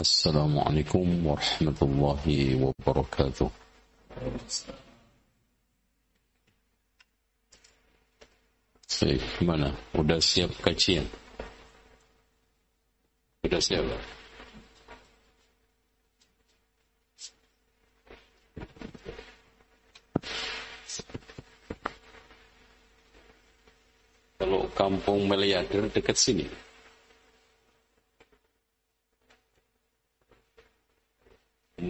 السلام عليكم ورحمة الله وبركاته Baik, gimana? Udah siap kajian? Udah siap? Kalau kampung Meliader dekat sini.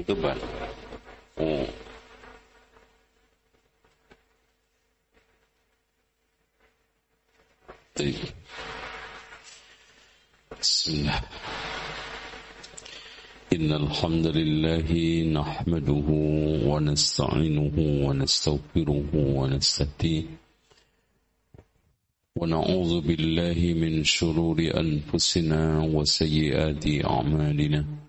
Tuban. Oh. بسم الله إن الحمد لله نحمده ونستعينه ونستغفره ونستهديه ونعوذ بالله من شرور أنفسنا وسيئات أعمالنا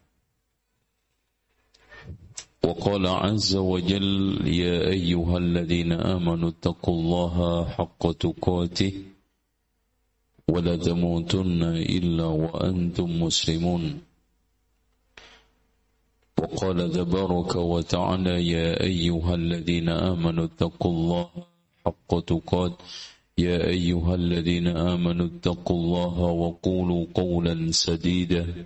وقال عز وجل يا أيها الذين آمنوا اتقوا الله حق تقاته ولا تموتن إلا وأنتم مسلمون. وقال تبارك وتعالى يا أيها الذين آمنوا اتقوا الله حق تقات يا أيها الذين آمنوا اتقوا الله وقولوا قولا سديدا.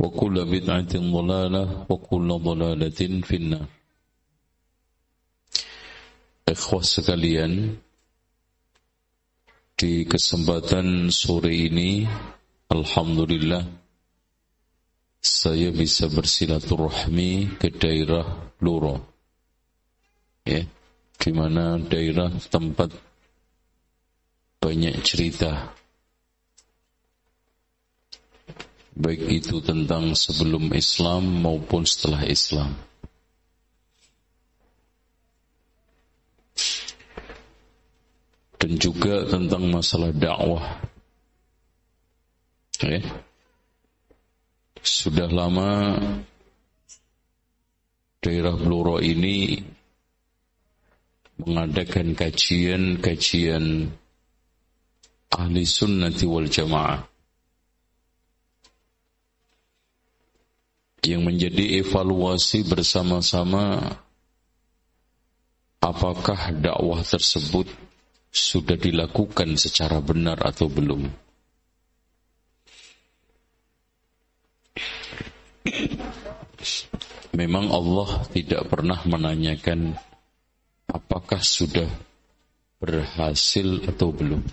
وكل بدعة ضلالة وكل ضلالة في النار Ikhwah sekalian Di kesempatan sore ini Alhamdulillah saya bisa bersilaturahmi ke daerah Bluro. Ya, di mana daerah tempat banyak cerita. Baik itu tentang sebelum Islam maupun setelah Islam. Dan juga tentang masalah dakwah. Ya sudah lama daerah Bluro ini mengadakan kajian-kajian ahli sunnati wal jamaah yang menjadi evaluasi bersama-sama apakah dakwah tersebut sudah dilakukan secara benar atau belum. Memang Allah tidak pernah menanyakan apakah sudah berhasil atau belum.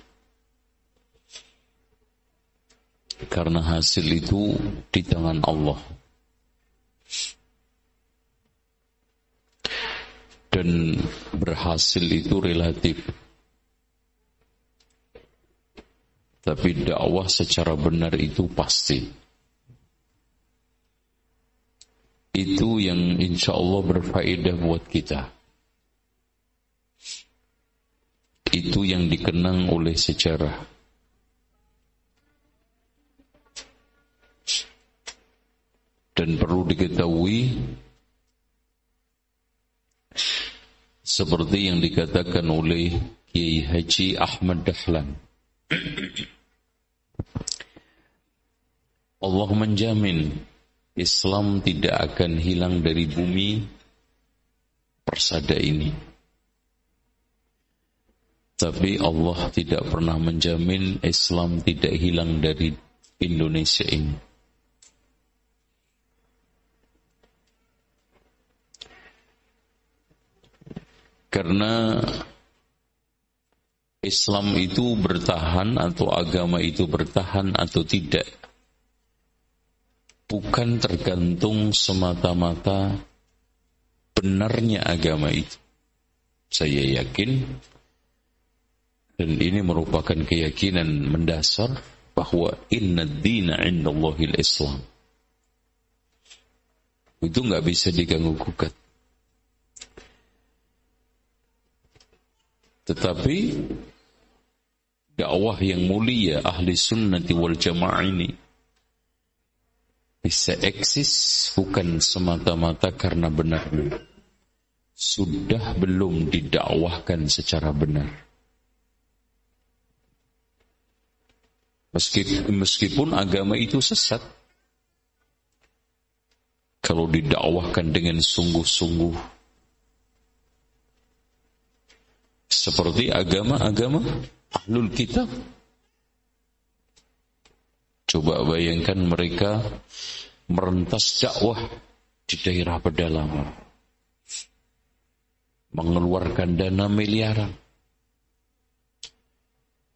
Karena hasil itu di tangan Allah. Dan berhasil itu relatif. Tapi dakwah secara benar itu pasti. itu yang insya Allah berfaedah buat kita. Itu yang dikenang oleh sejarah. Dan perlu diketahui seperti yang dikatakan oleh Kiai Haji Ahmad Dahlan. Allah menjamin Islam tidak akan hilang dari bumi persada ini. Tapi Allah tidak pernah menjamin Islam tidak hilang dari Indonesia ini. Karena Islam itu bertahan atau agama itu bertahan atau tidak bukan tergantung semata-mata benarnya agama itu. Saya yakin dan ini merupakan keyakinan mendasar bahwa inna dina indallahil Islam. Itu nggak bisa diganggu gugat. Tetapi dakwah yang mulia ahli sunnati wal jamaah ini bisa eksis bukan semata-mata karena benar sudah belum didakwahkan secara benar. Meskipun agama itu sesat, kalau didakwahkan dengan sungguh-sungguh, seperti agama-agama ahlul kitab. Coba bayangkan mereka merentas dakwah di daerah pedalaman. Mengeluarkan dana miliaran.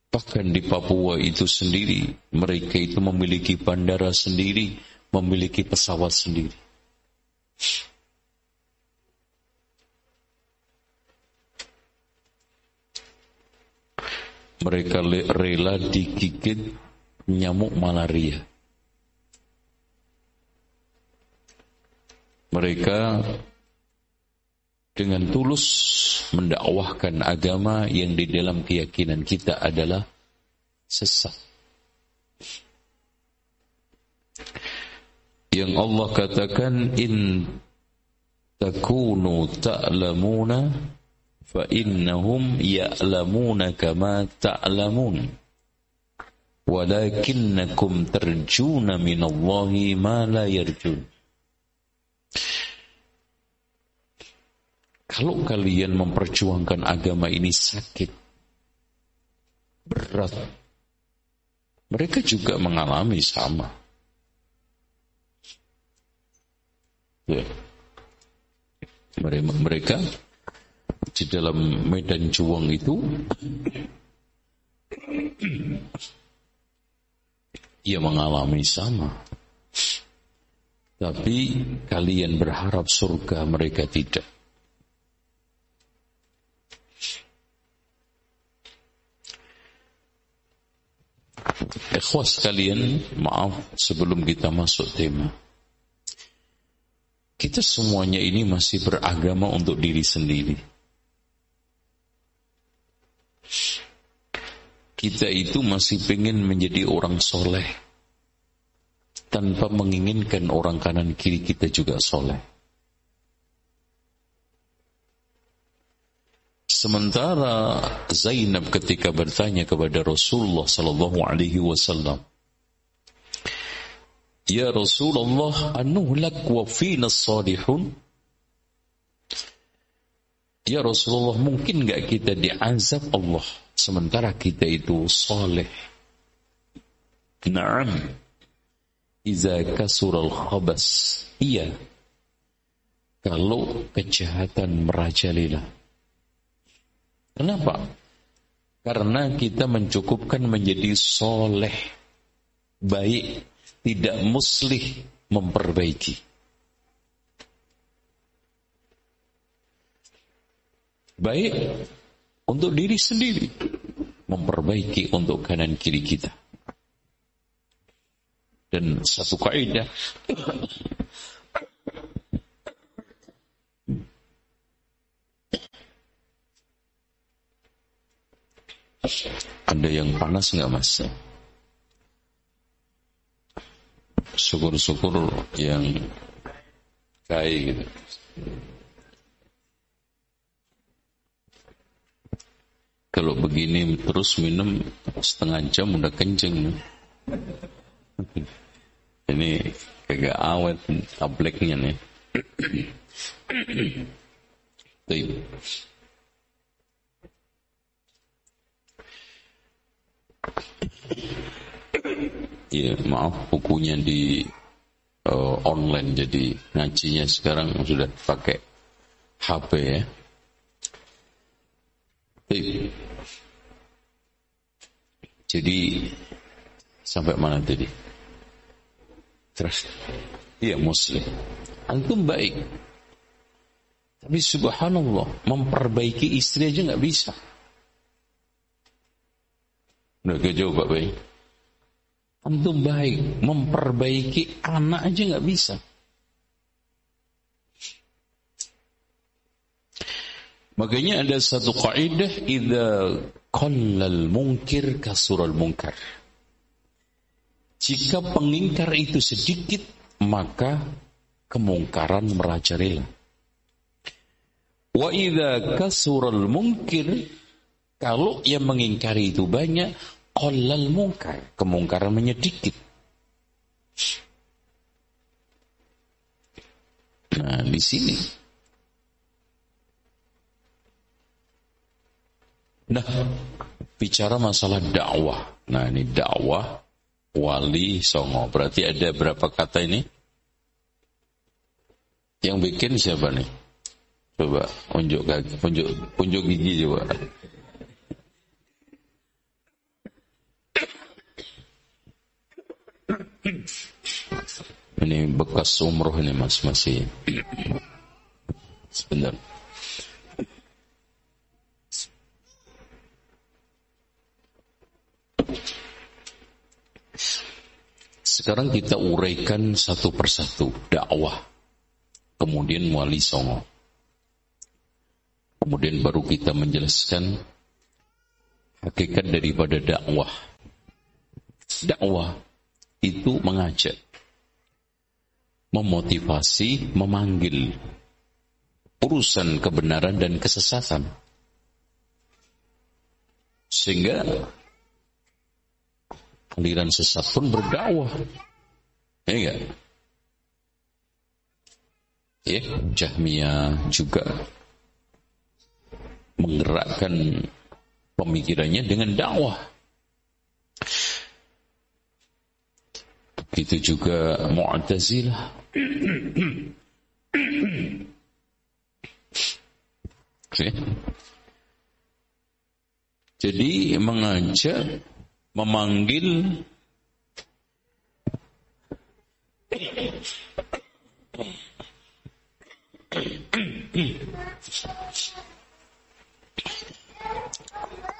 Bahkan di Papua itu sendiri, mereka itu memiliki bandara sendiri, memiliki pesawat sendiri. Mereka rela digigit nyamuk malaria. Mereka dengan tulus mendakwahkan agama yang di dalam keyakinan kita adalah sesat. Yang Allah katakan in takunu ta'lamuna fa innahum ya'lamuna kama ta'lamun walakinnakum tarjuna minallahi ma la yarjun Kalau kalian memperjuangkan agama ini sakit, berat, mereka juga mengalami sama. Ya. Mereka di dalam medan juang itu ia mengalami sama. Tapi kalian berharap surga mereka tidak. Ikhwas kalian, maaf sebelum kita masuk tema. Kita semuanya ini masih beragama untuk diri sendiri. Kita itu masih ingin menjadi orang soleh tanpa menginginkan orang kanan kiri kita juga soleh. Sementara Zainab ketika bertanya kepada Rasulullah sallallahu alaihi wasallam, "Ya Rasulullah, anuhlak wa fina salihun?" Ya Rasulullah mungkin nggak kita diazab Allah sementara kita itu soleh. Naam. Iza kasural khabas. Iya. Kalau kejahatan merajalela. Kenapa? Karena kita mencukupkan menjadi soleh. Baik. Tidak muslih memperbaiki. Baik untuk diri sendiri. Memperbaiki untuk kanan kiri kita. Dan satu kaidah Ada yang panas nggak mas? Syukur-syukur yang kayak gitu. Kalau begini terus minum setengah jam udah kenceng. Ini agak awet tableknya nih. Ya maaf bukunya di uh, online jadi ngajinya sekarang sudah pakai HP ya. Jadi sampai mana tadi? Terus, iya muslim. Antum baik. Tapi subhanallah, memperbaiki istri aja nggak bisa. Udah jawab Pak Baik. Antum baik, memperbaiki anak aja nggak bisa. Makanya ada satu kaidah idza qallal munkir kasural munkar. Jika pengingkar itu sedikit, maka kemungkaran merajalela. Wa idza kasural munkir kalau yang mengingkari itu banyak, qallal munkar, kemungkaran menyedikit. Nah, di sini Nah, bicara masalah dakwah. Nah, ini dakwah wali songo. Berarti ada berapa kata ini? Yang bikin siapa nih? Coba unjuk kaki, unjuk, unjuk gigi coba. Ini bekas umroh ini mas masih. Sebentar. Sekarang kita uraikan satu persatu dakwah. Kemudian wali songo. Kemudian baru kita menjelaskan hakikat daripada dakwah. Dakwah itu mengajak, memotivasi, memanggil urusan kebenaran dan kesesatan. Sehingga aliran sesat pun berdakwah. Ya enggak? Ya, Jahmiyah juga menggerakkan pemikirannya dengan dakwah. Begitu juga Mu'tazilah. Jadi mengajak memanggil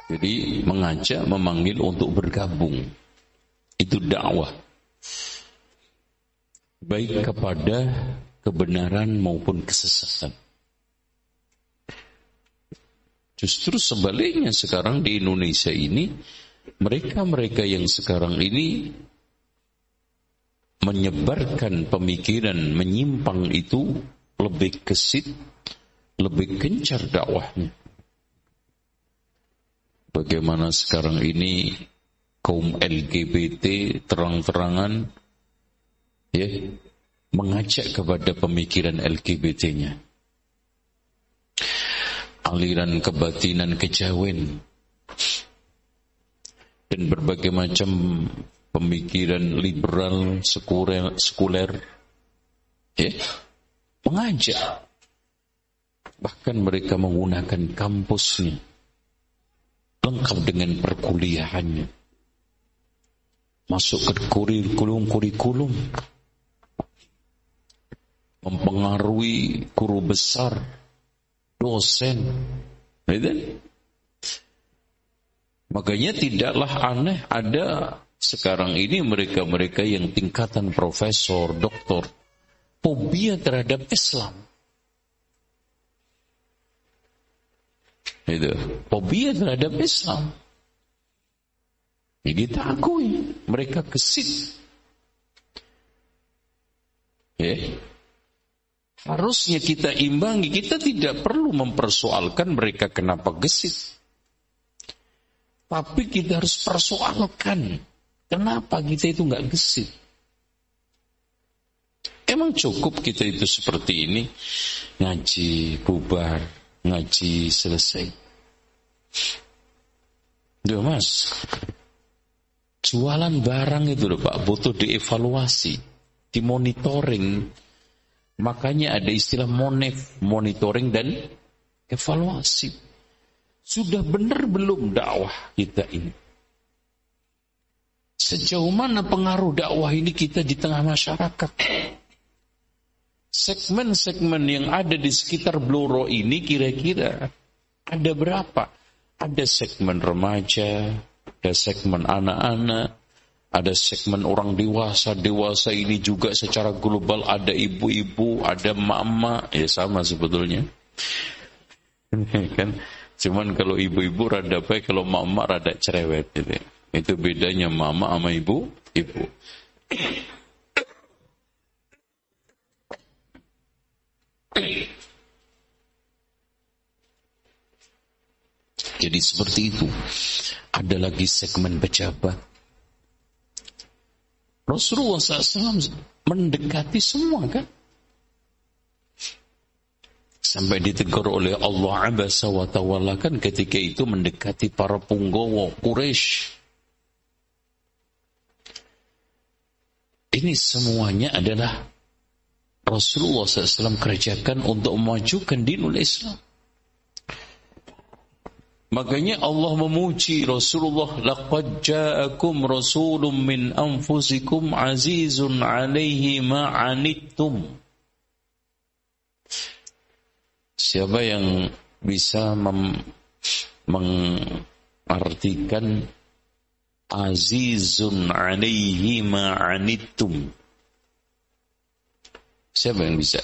Jadi mengajak, memanggil untuk bergabung. Itu dakwah. Baik kepada kebenaran maupun kesesatan. Justru sebaliknya sekarang di Indonesia ini mereka-mereka yang sekarang ini menyebarkan pemikiran menyimpang itu lebih kesit, lebih gencar dakwahnya. Bagaimana sekarang ini kaum LGBT terang-terangan ya mengajak kepada pemikiran LGBT-nya. Aliran kebatinan kejawen dan berbagai macam pemikiran liberal sekuler, sekuler ya, mengajak. Bahkan mereka menggunakan kampusnya lengkap dengan perkuliahannya. Masuk ke kurikulum-kurikulum mempengaruhi guru besar dosen. Gitu? Makanya tidaklah aneh ada sekarang ini mereka-mereka yang tingkatan profesor, doktor, fobia terhadap Islam. Itu, fobia terhadap Islam. Ya kita akui, mereka gesit. Ya. Harusnya kita imbangi, kita tidak perlu mempersoalkan mereka kenapa gesit. Tapi kita harus persoalkan. Kenapa kita itu nggak gesit? Emang cukup kita itu seperti ini? Ngaji, bubar, ngaji, selesai. Duh mas, jualan barang itu loh Pak, butuh dievaluasi, dimonitoring. Makanya ada istilah monef, monitoring dan evaluasi. Sudah benar belum dakwah kita ini? Sejauh mana pengaruh dakwah ini kita di tengah masyarakat? Segmen-segmen yang ada di sekitar Bluro ini kira-kira ada berapa? Ada segmen remaja, ada segmen anak-anak, ada segmen orang dewasa. Dewasa ini juga secara global ada ibu-ibu, ada mama, ya sama sebetulnya. kan cuman kalau ibu-ibu rada baik, kalau mama rada cerewet gitu. Itu bedanya mama sama ibu, ibu. Jadi seperti itu. Ada lagi segmen pejabat. Rasulullah SAW mendekati semua kan? Sampai ditegur oleh Allah abasa wa tawalla kan ketika itu mendekati para punggawa Quraisy. Ini semuanya adalah Rasulullah SAW kerjakan untuk memajukan dinul Islam. Makanya Allah memuji Rasulullah laqad ja'akum rasulun min anfusikum azizun 'alaihi ma. Siapa yang bisa mengartikan azizun alaihi ma'anittum. Siapa yang bisa?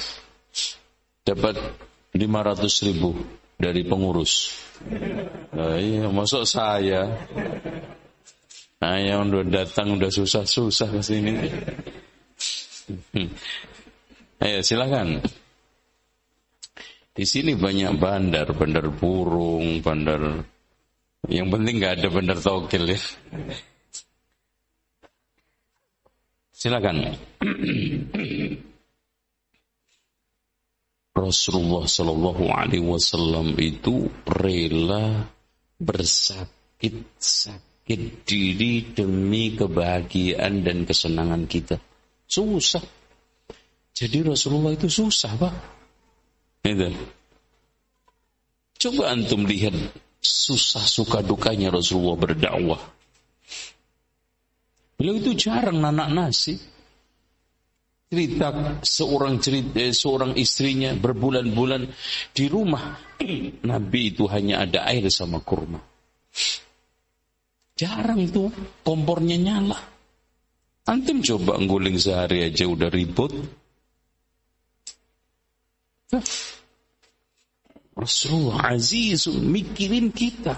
Dapat 500 ribu dari pengurus. Nah, iya, masuk saya. Nah, yang udah datang udah susah-susah ke sini. Ayo silakan. Di sini banyak bandar, bandar burung, bandar yang penting nggak ada benar togel ya. Silakan. Rasulullah Shallallahu Alaihi Wasallam itu rela bersakit-sakit diri demi kebahagiaan dan kesenangan kita. Susah. Jadi Rasulullah itu susah, Pak. Itu. Coba antum lihat susah suka dukanya Rasulullah berdakwah. Beliau itu jarang nanak nasi. Cerita seorang cerita, eh, seorang istrinya berbulan-bulan di rumah Nabi itu hanya ada air sama kurma. Jarang tuh kompornya nyala. Antum coba ngguling sehari aja udah ribut. Rasulullah azizun mikirin kita.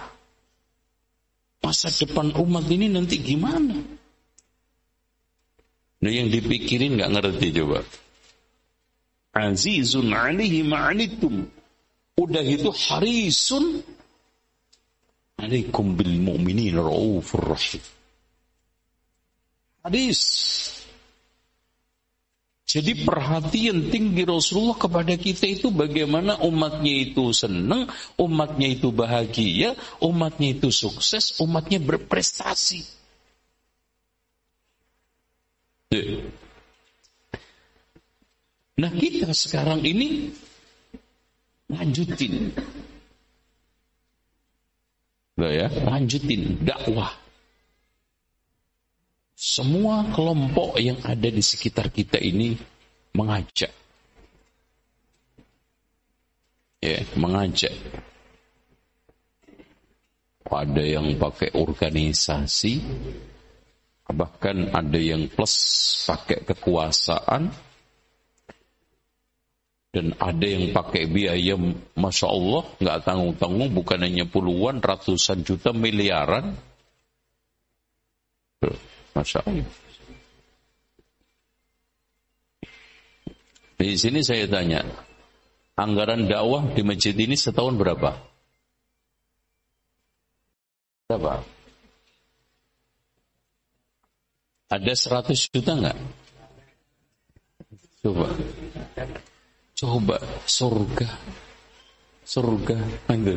Masa depan umat ini nanti gimana? Nah yang dipikirin nggak ngerti coba. Azizun alihi ma'anitum. Udah itu harisun alaikum bil mu'minin raufur rahim. Hadis jadi perhatian tinggi Rasulullah kepada kita itu bagaimana umatnya itu senang, umatnya itu bahagia, umatnya itu sukses, umatnya berprestasi. Nah kita sekarang ini lanjutin. Nah ya, lanjutin dakwah. Semua kelompok yang ada di sekitar kita ini mengajak. Ya, mengajak. Ada yang pakai organisasi, bahkan ada yang plus pakai kekuasaan, dan ada yang pakai biaya, masya Allah, nggak tanggung-tanggung, bukan hanya puluhan, ratusan juta, miliaran. Masya Allah. Di sini saya tanya, anggaran dakwah di masjid ini setahun berapa? Berapa? Ada 100 juta enggak? Coba. Coba surga. Surga. Ada.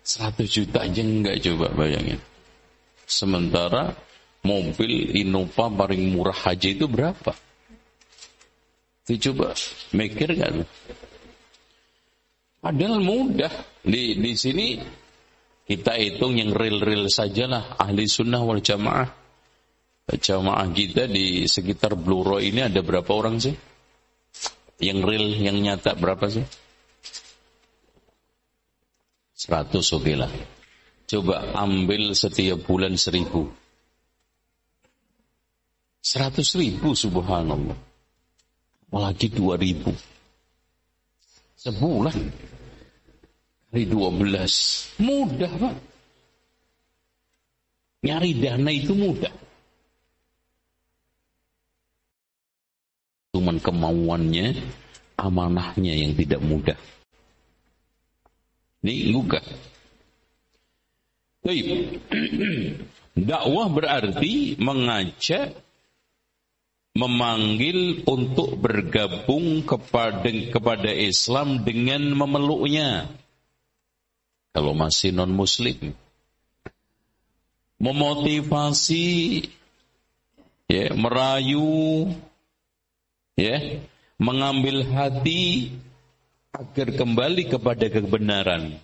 100 juta aja enggak coba bayangin. Sementara mobil Innova paling murah haji itu berapa? Itu coba mikir kan? Padahal mudah. Di di sini kita hitung yang real-real sajalah ahli sunnah wal jamaah. Jamaah kita di sekitar Bluro ini ada berapa orang sih? Yang real, yang nyata berapa sih? 100 oke okay lah. Coba ambil setiap bulan seribu. Seratus ribu subhanallah. Apalagi dua ribu. Sebulan. Kali dua belas. Mudah pak. Nyari dana itu mudah. Cuman kemauannya, amanahnya yang tidak mudah. Ini luka. Baik. Dakwah berarti mengajak memanggil untuk bergabung kepada kepada Islam dengan memeluknya. Kalau masih non muslim. Memotivasi ya, merayu ya, mengambil hati agar kembali kepada kebenaran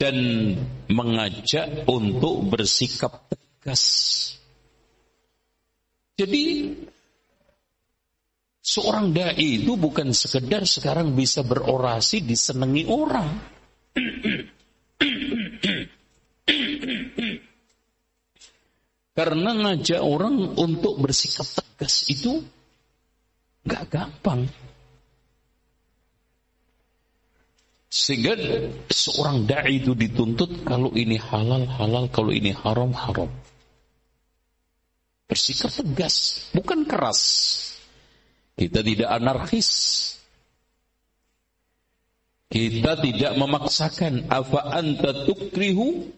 dan mengajak untuk bersikap tegas. Jadi seorang dai itu bukan sekedar sekarang bisa berorasi disenangi orang. Karena ngajak orang untuk bersikap tegas itu gak gampang. Sehingga seorang da'i itu dituntut kalau ini halal, halal, kalau ini haram, haram. Bersikap tegas, bukan keras. Kita tidak anarkis. Kita tidak memaksakan apa anta tukrihu?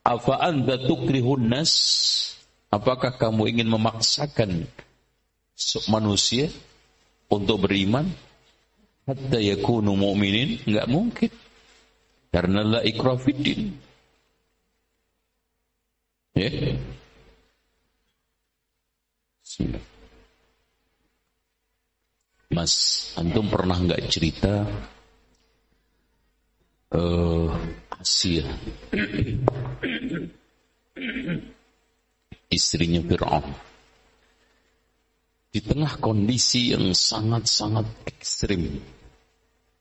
Apa anta tukrihun nas? Apakah kamu ingin memaksakan manusia untuk beriman? Hatta yakunu mu'minin? Enggak mungkin. Karena la ikrafiddin ya. Mas antum pernah enggak cerita uh, Asia? Istrinya Fir'aun. Di tengah kondisi yang sangat-sangat ekstrim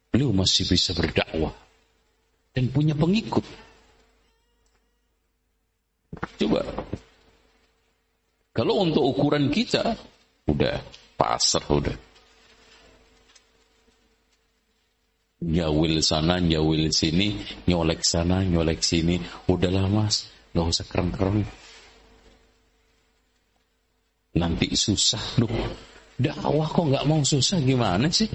beliau masih bisa berdakwah dan punya pengikut. Coba. Kalau untuk ukuran kita, udah pasar udah. Nyawil sana, nyawil sini, nyolek sana, nyolek sini. Udahlah mas, gak usah keren-keren. Nanti susah, loh. Dakwah kok gak mau susah gimana sih?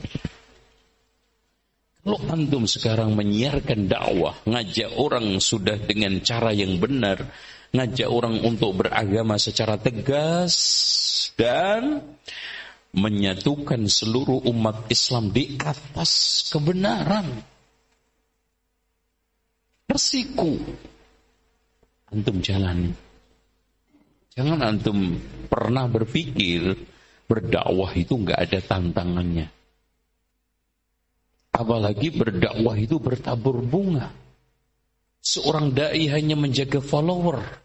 Kalau antum sekarang menyiarkan dakwah, ngajak orang sudah dengan cara yang benar, ngajak orang untuk beragama secara tegas dan menyatukan seluruh umat Islam di atas kebenaran. Resiko antum jalan. Jangan antum pernah berpikir berdakwah itu nggak ada tantangannya. Apalagi berdakwah itu bertabur bunga. Seorang dai hanya menjaga follower.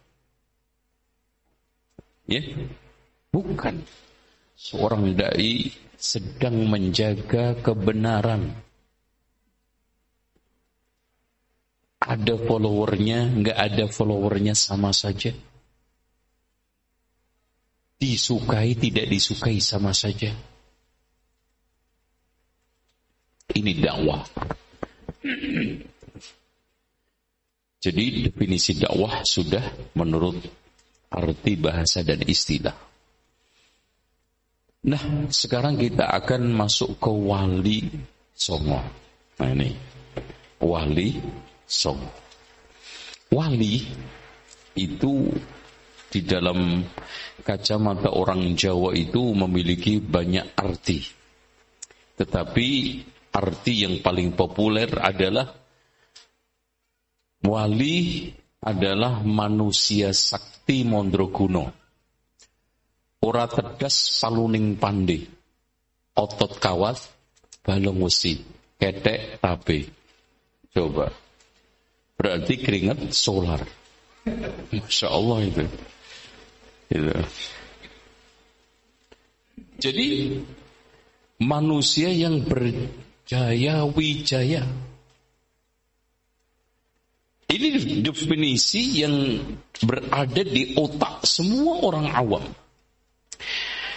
Ya, bukan. Seorang dai sedang menjaga kebenaran. Ada followernya, nggak ada followernya sama saja. Disukai, tidak disukai sama saja. Ini dakwah. Jadi definisi dakwah sudah menurut arti bahasa dan istilah. Nah, sekarang kita akan masuk ke wali songo. Nah ini, wali song. Wali itu di dalam kacamata orang Jawa itu memiliki banyak arti. Tetapi arti yang paling populer adalah wali adalah manusia sakti mondroguno. Ora tedas paluning pande. Otot kawat balong wesi, ketek tabe. Coba. Berarti keringat solar. Masya Allah itu. itu. Jadi manusia yang berjaya wijaya. Ini definisi yang berada di otak semua orang awam.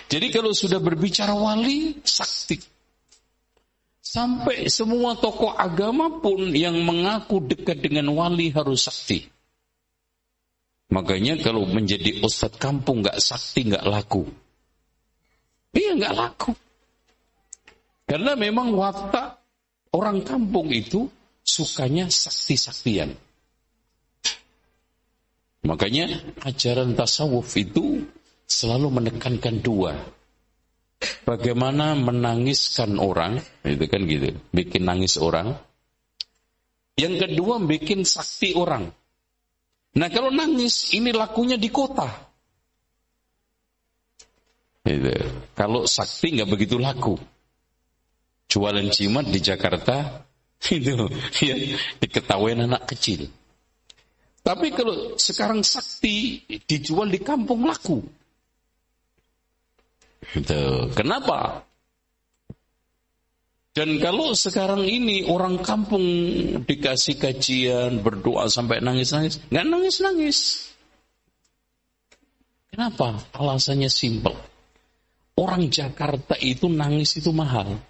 Jadi kalau sudah berbicara wali, sakti. Sampai semua tokoh agama pun yang mengaku dekat dengan wali harus sakti. Makanya kalau menjadi ustadz kampung nggak sakti nggak laku. Iya nggak laku. Karena memang watak orang kampung itu sukanya sakti-saktian. Makanya ajaran tasawuf itu selalu menekankan dua. Bagaimana menangiskan orang, itu kan gitu, bikin nangis orang. Yang kedua bikin sakti orang. Nah kalau nangis ini lakunya di kota. Gitu. Kalau sakti nggak begitu laku. Jualan jimat di Jakarta itu ya diketahui anak kecil. Tapi kalau sekarang sakti dijual di kampung laku. Gitu. Kenapa? Dan kalau sekarang ini orang kampung dikasih kajian, berdoa sampai nangis-nangis, nggak nangis-nangis. Kenapa? Alasannya simpel. Orang Jakarta itu nangis itu mahal.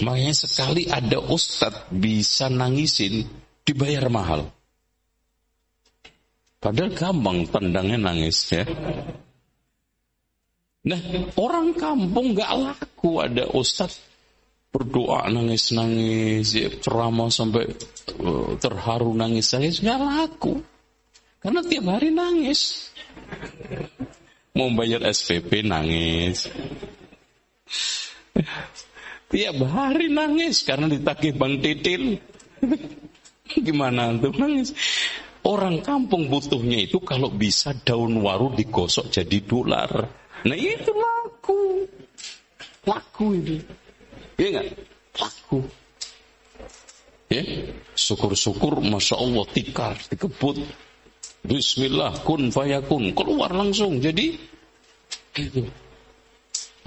Makanya sekali ada ustadz bisa nangisin, dibayar mahal. Padahal gampang tendangnya nangis ya. Nah, orang kampung gak laku ada ustaz berdoa nangis-nangis, ya, ceramah sampai uh, terharu nangis-nangis, gak laku. Karena tiap hari nangis. Mau bayar SPP nangis. Tiap hari nangis karena ditagih Bang Titil. Gimana tuh nangis? Orang kampung butuhnya itu kalau bisa daun waru digosok jadi dolar. Nah itu laku. Laku itu. Iya enggak? Laku. Ya, syukur-syukur Masya Allah tikar, dikebut. Bismillah, kun fayakun. Keluar langsung. Jadi, itu.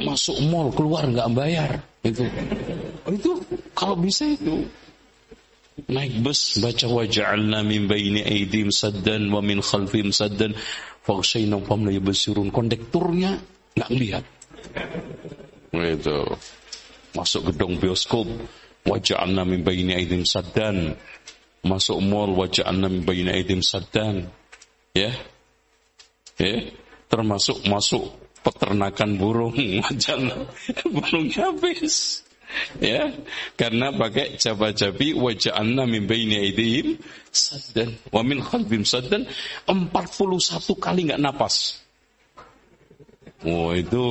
Masuk mall, keluar nggak bayar. Itu. Itu kalau bisa itu. Naik bus, baca waja'alna min baini aidim saddan wa min khalfim saddan Faghshayna fam la yubsirun. Kondekturnya nggak lihat. Itu. Masuk gedung bioskop, waja'alna min baini aidim saddan. Masuk mall, waja'alna min baini aidim saddan. Ya. Ya. Termasuk masuk peternakan burung, waja'alna burungnya habis ya karena pakai jaba-jabi waja'anna min baini aidihim saddan. Wa min khalfihim saddan. 41 kali nggak napas. Oh itu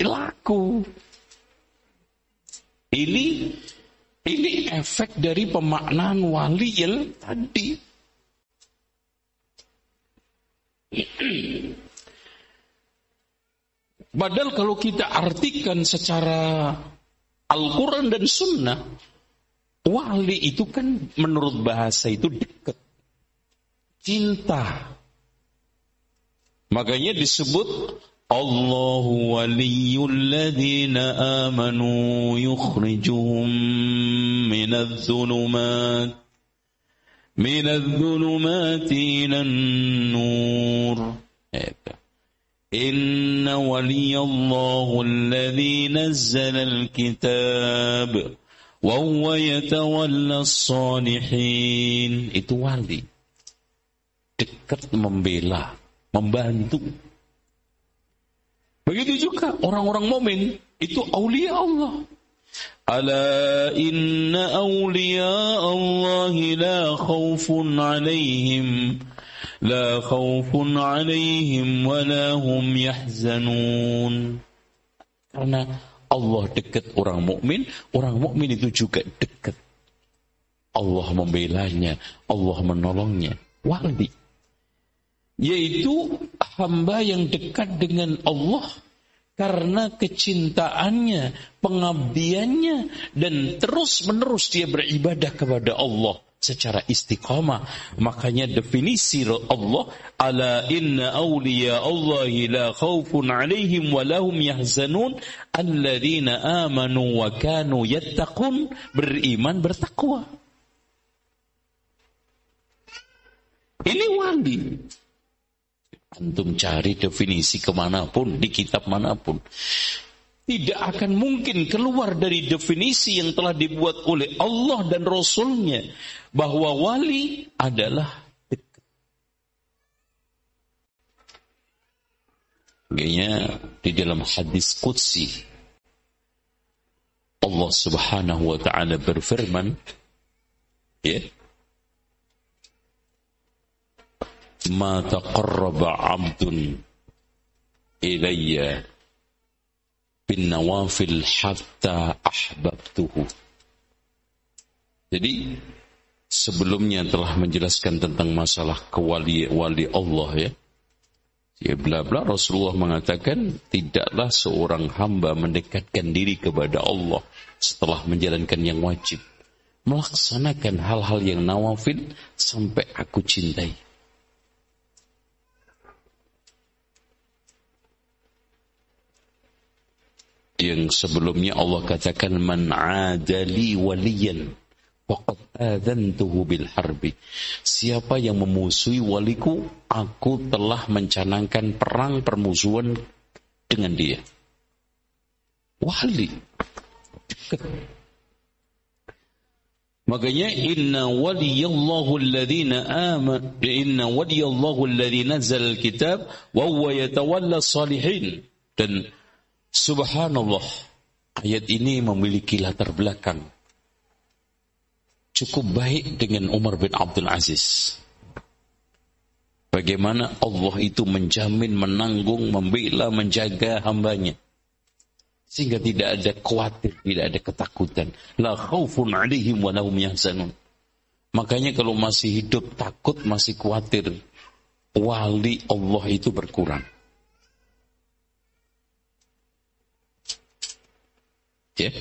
laku. Ini ini efek dari pemaknaan wali yang tadi. Padahal kalau kita artikan secara Al-Quran dan Sunnah, wali itu kan menurut bahasa itu dekat. Cinta. Makanya disebut Allahu waliyul ladhina amanu yukhrijuhum minadh dhulumat minadh إن ولي الله الذي نزل الكتاب وهو يتولى الصالحين itu wali dekat membela membantu begitu juga orang-orang momin itu aulia Allah ألا إن أولياء الله لا خوف عليهم لا خوف عليهم ولا هم يحزنون karena Allah dekat orang mukmin, orang mukmin itu juga dekat. Allah membelanya, Allah menolongnya. Wali yaitu hamba yang dekat dengan Allah karena kecintaannya, pengabdiannya, dan terus-menerus dia beribadah kepada Allah secara istiqamah. Makanya definisi Allah, ala inna awliya Allah la khawfun alaihim wa lahum yahzanun alladzina amanu wa kanu yattaqun beriman bertakwa. Ini wali. Antum cari definisi ke mana pun, di kitab mana pun. Tidak akan mungkin keluar dari definisi yang telah dibuat oleh Allah dan Rasulnya. Bahwa wali adalah dekat. Kayaknya di dalam hadis Qudsi. Allah subhanahu wa ta'ala berfirman. Ya. ma taqarraba 'abdun ilayya bin nawafil hatta ahbabtuhu. Jadi sebelumnya telah menjelaskan tentang masalah kewali wali Allah ya. Ya bla bla Rasulullah mengatakan tidaklah seorang hamba mendekatkan diri kepada Allah setelah menjalankan yang wajib. Melaksanakan hal-hal yang nawafil sampai aku cintai. Yang sebelumnya Allah katakan man adali waliyan faqad adantuhu bil harbi. Siapa yang memusuhi waliku aku telah mencanangkan perang permusuhan dengan dia. Wali. Makanya inna waliyallahu alladhina aman inna waliyallahu alladhi nazzal kitab wa huwa yatawalla salihin dan Subhanallah, ayat ini memiliki latar belakang cukup baik dengan Umar bin Abdul Aziz. Bagaimana Allah itu menjamin, menanggung, membela, menjaga hambanya. Sehingga tidak ada khawatir, tidak ada ketakutan. La khaufun alaihim wa lahum yahzanun. Makanya kalau masih hidup takut, masih khawatir, wali Allah itu berkurang. Ya.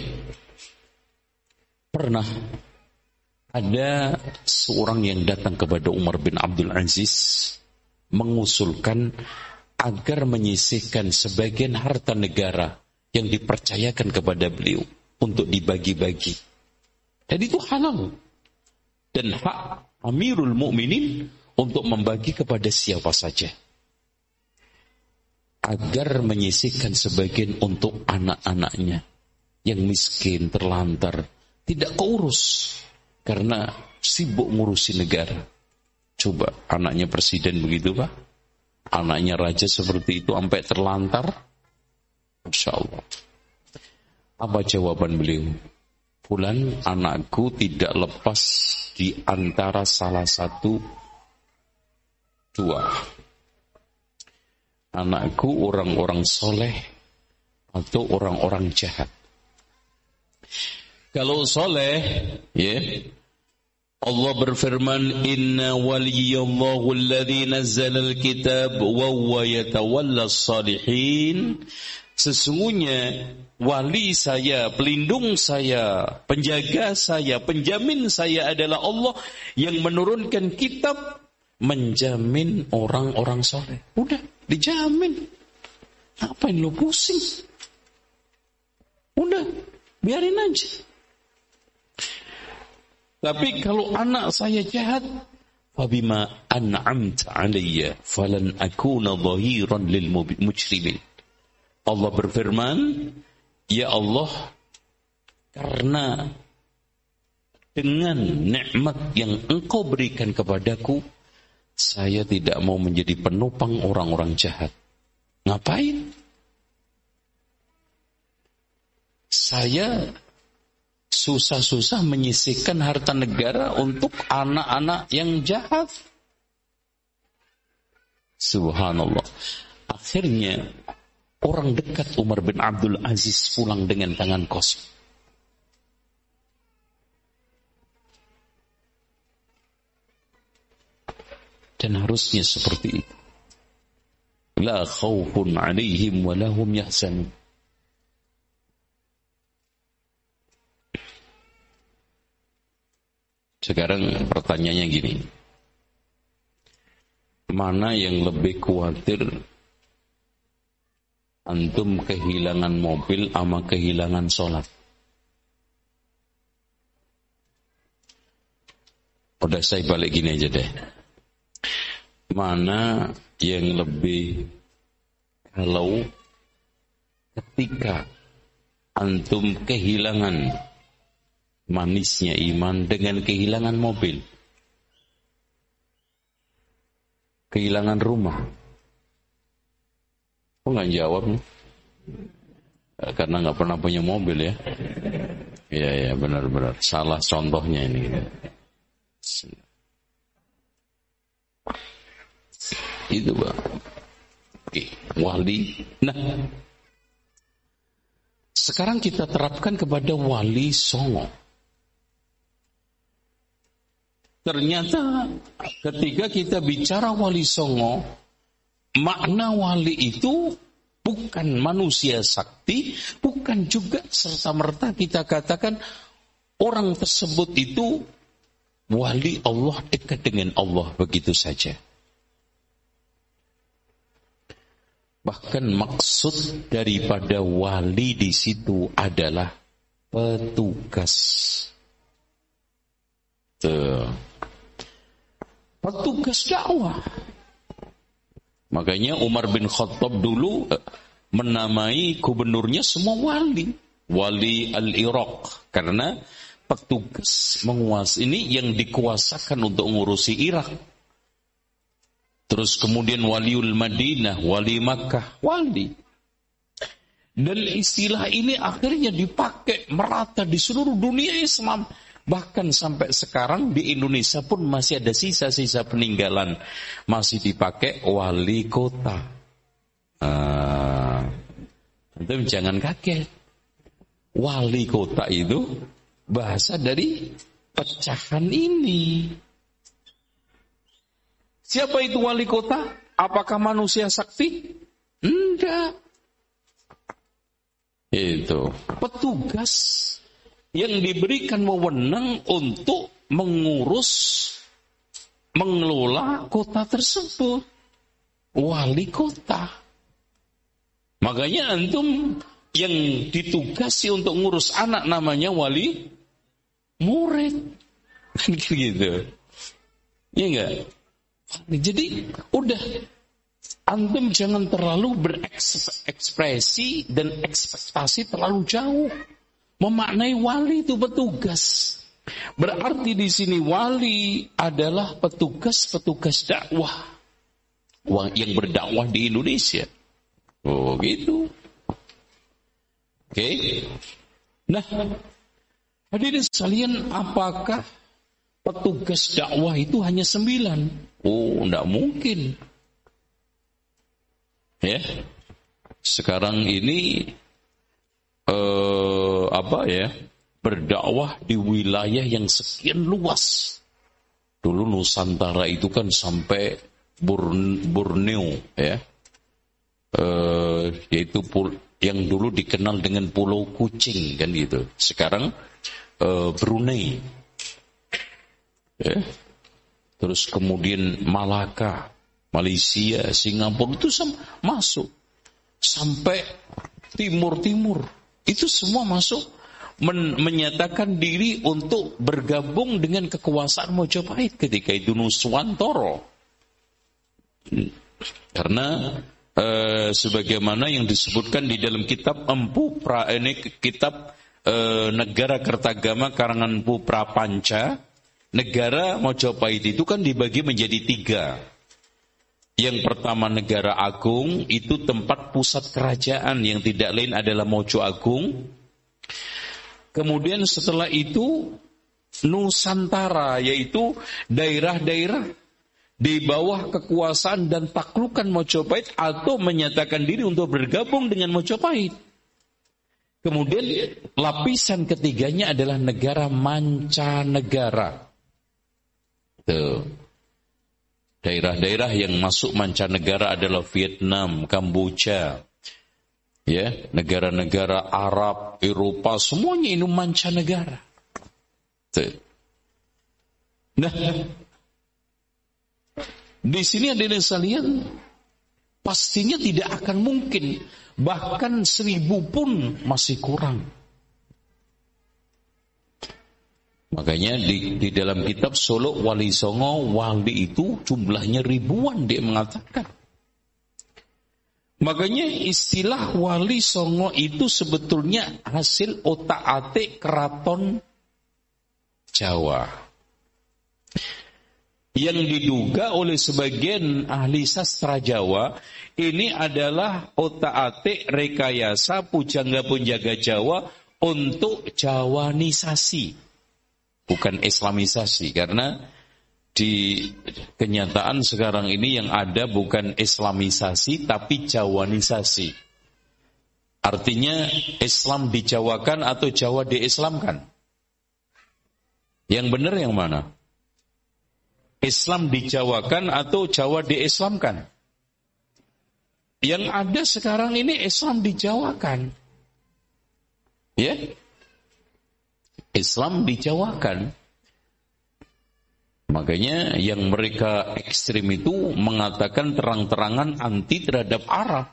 Pernah ada seorang yang datang kepada Umar bin Abdul Aziz mengusulkan agar menyisihkan sebagian harta negara yang dipercayakan kepada beliau untuk dibagi-bagi. Dan itu halal. Dan hak Amirul Mukminin untuk membagi kepada siapa saja. Agar menyisihkan sebagian untuk anak-anaknya yang miskin, terlantar, tidak keurus karena sibuk ngurusi negara. Coba anaknya presiden begitu pak, anaknya raja seperti itu sampai terlantar, Masya Allah. Apa jawaban beliau? Bulan anakku tidak lepas di antara salah satu dua. Anakku orang-orang soleh atau orang-orang jahat. Kalau soleh, ya, Allah berfirman, Inna waliyallahu alladhi nazzala al-kitab wa huwa yatawalla salihin. Sesungguhnya wali saya, pelindung saya, penjaga saya, penjamin saya adalah Allah yang menurunkan kitab menjamin orang-orang soleh. Udah, dijamin. Apa yang lu pusing? Udah, biarin aja. Tapi kalau anak saya jahat, fabima an'amta alayya falan akuna dhahiran lil mujrimin. Allah berfirman, Ya Allah, karena dengan nikmat yang engkau berikan kepadaku, saya tidak mau menjadi penopang orang-orang jahat. Ngapain? Saya susah-susah menyisihkan harta negara untuk anak-anak yang jahat. Subhanallah. Akhirnya orang dekat Umar bin Abdul Aziz pulang dengan tangan kosong. Dan harusnya seperti itu. La khawfun alaihim wa lahum yahzanun. Sekarang pertanyaannya gini. Mana yang lebih khawatir antum kehilangan mobil ama kehilangan sholat? Udah saya balik gini aja deh. Mana yang lebih kalau ketika antum kehilangan manisnya iman dengan kehilangan mobil. Kehilangan rumah. Kok nggak jawab nih? Eh, karena nggak pernah punya mobil ya. Iya ya benar-benar salah contohnya ini. Itu bang. Oke, wali. Nah, sekarang kita terapkan kepada wali songo. Ternyata ketika kita bicara wali songo, makna wali itu bukan manusia sakti, bukan juga serta-merta kita katakan orang tersebut itu wali Allah dekat dengan Allah begitu saja. Bahkan maksud daripada wali di situ adalah petugas. Tuh petugas dakwah. Makanya Umar bin Khattab dulu eh, menamai gubernurnya semua wali. Wali al-Iraq. Karena petugas menguas ini yang dikuasakan untuk mengurusi Irak. Terus kemudian waliul Madinah, wali Makkah, wali. Dan istilah ini akhirnya dipakai merata di seluruh dunia Islam. Bahkan sampai sekarang di Indonesia pun masih ada sisa-sisa peninggalan. Masih dipakai wali kota. Uh, jangan kaget. Wali kota itu bahasa dari pecahan ini. Siapa itu wali kota? Apakah manusia sakti? Enggak. Itu petugas yang diberikan wewenang untuk mengurus mengelola kota tersebut. Wali kota. Makanya antum yang ditugasi untuk ngurus anak namanya wali murid. Gitu. Ya enggak jadi udah. Antum jangan terlalu berekspresi dan ekspektasi terlalu jauh memaknai wali itu petugas. Berarti di sini wali adalah petugas-petugas dakwah yang berdakwah di Indonesia. Oh gitu. Oke. Okay. Nah, hadirin sekalian, apakah petugas dakwah itu hanya sembilan? Oh, tidak mungkin. Ya. Sekarang ini eh, apa ya berdakwah di wilayah yang sekian luas. Dulu Nusantara itu kan sampai Borneo ya, eh, yaitu pul yang dulu dikenal dengan Pulau Kucing kan gitu. Sekarang eh, Brunei, ya. terus kemudian Malaka, Malaysia, Singapura itu masuk sampai timur-timur itu semua masuk men menyatakan diri untuk bergabung dengan kekuasaan Mojopahit ketika itu Nuswantoro. Karena eh, sebagaimana yang disebutkan di dalam kitab Empu Pra ini kitab eh, Negara Kertagama karangan Empu Prapanca, negara Mojopahit itu kan dibagi menjadi tiga. Yang pertama negara agung itu tempat pusat kerajaan yang tidak lain adalah Mojo Agung. Kemudian setelah itu Nusantara yaitu daerah-daerah di bawah kekuasaan dan taklukan Mojopahit atau menyatakan diri untuk bergabung dengan Mojopahit. Kemudian lapisan ketiganya adalah negara mancanegara. Tuh. Daerah-daerah yang masuk mancanegara adalah Vietnam, Kamboja, ya, negara-negara Arab, Eropa, semuanya ini mancanegara. Nah, di sini ada yang sekalian, pastinya tidak akan mungkin, bahkan seribu pun masih kurang. Makanya di, di dalam kitab Solo Wali Songo, wali itu jumlahnya ribuan dia mengatakan. Makanya istilah wali songo itu sebetulnya hasil otak-atik keraton Jawa yang diduga oleh sebagian ahli sastra Jawa ini adalah otak-atik rekayasa pujangga penjaga Jawa untuk Jawanisasi bukan Islamisasi karena di kenyataan sekarang ini yang ada bukan Islamisasi tapi Jawanisasi artinya Islam dijawakan atau Jawa diislamkan yang benar yang mana? Islam dijawakan atau Jawa diislamkan? Yang ada sekarang ini Islam dijawakan. Ya? Islam dijawakan. Makanya yang mereka ekstrim itu mengatakan terang-terangan anti terhadap Arab.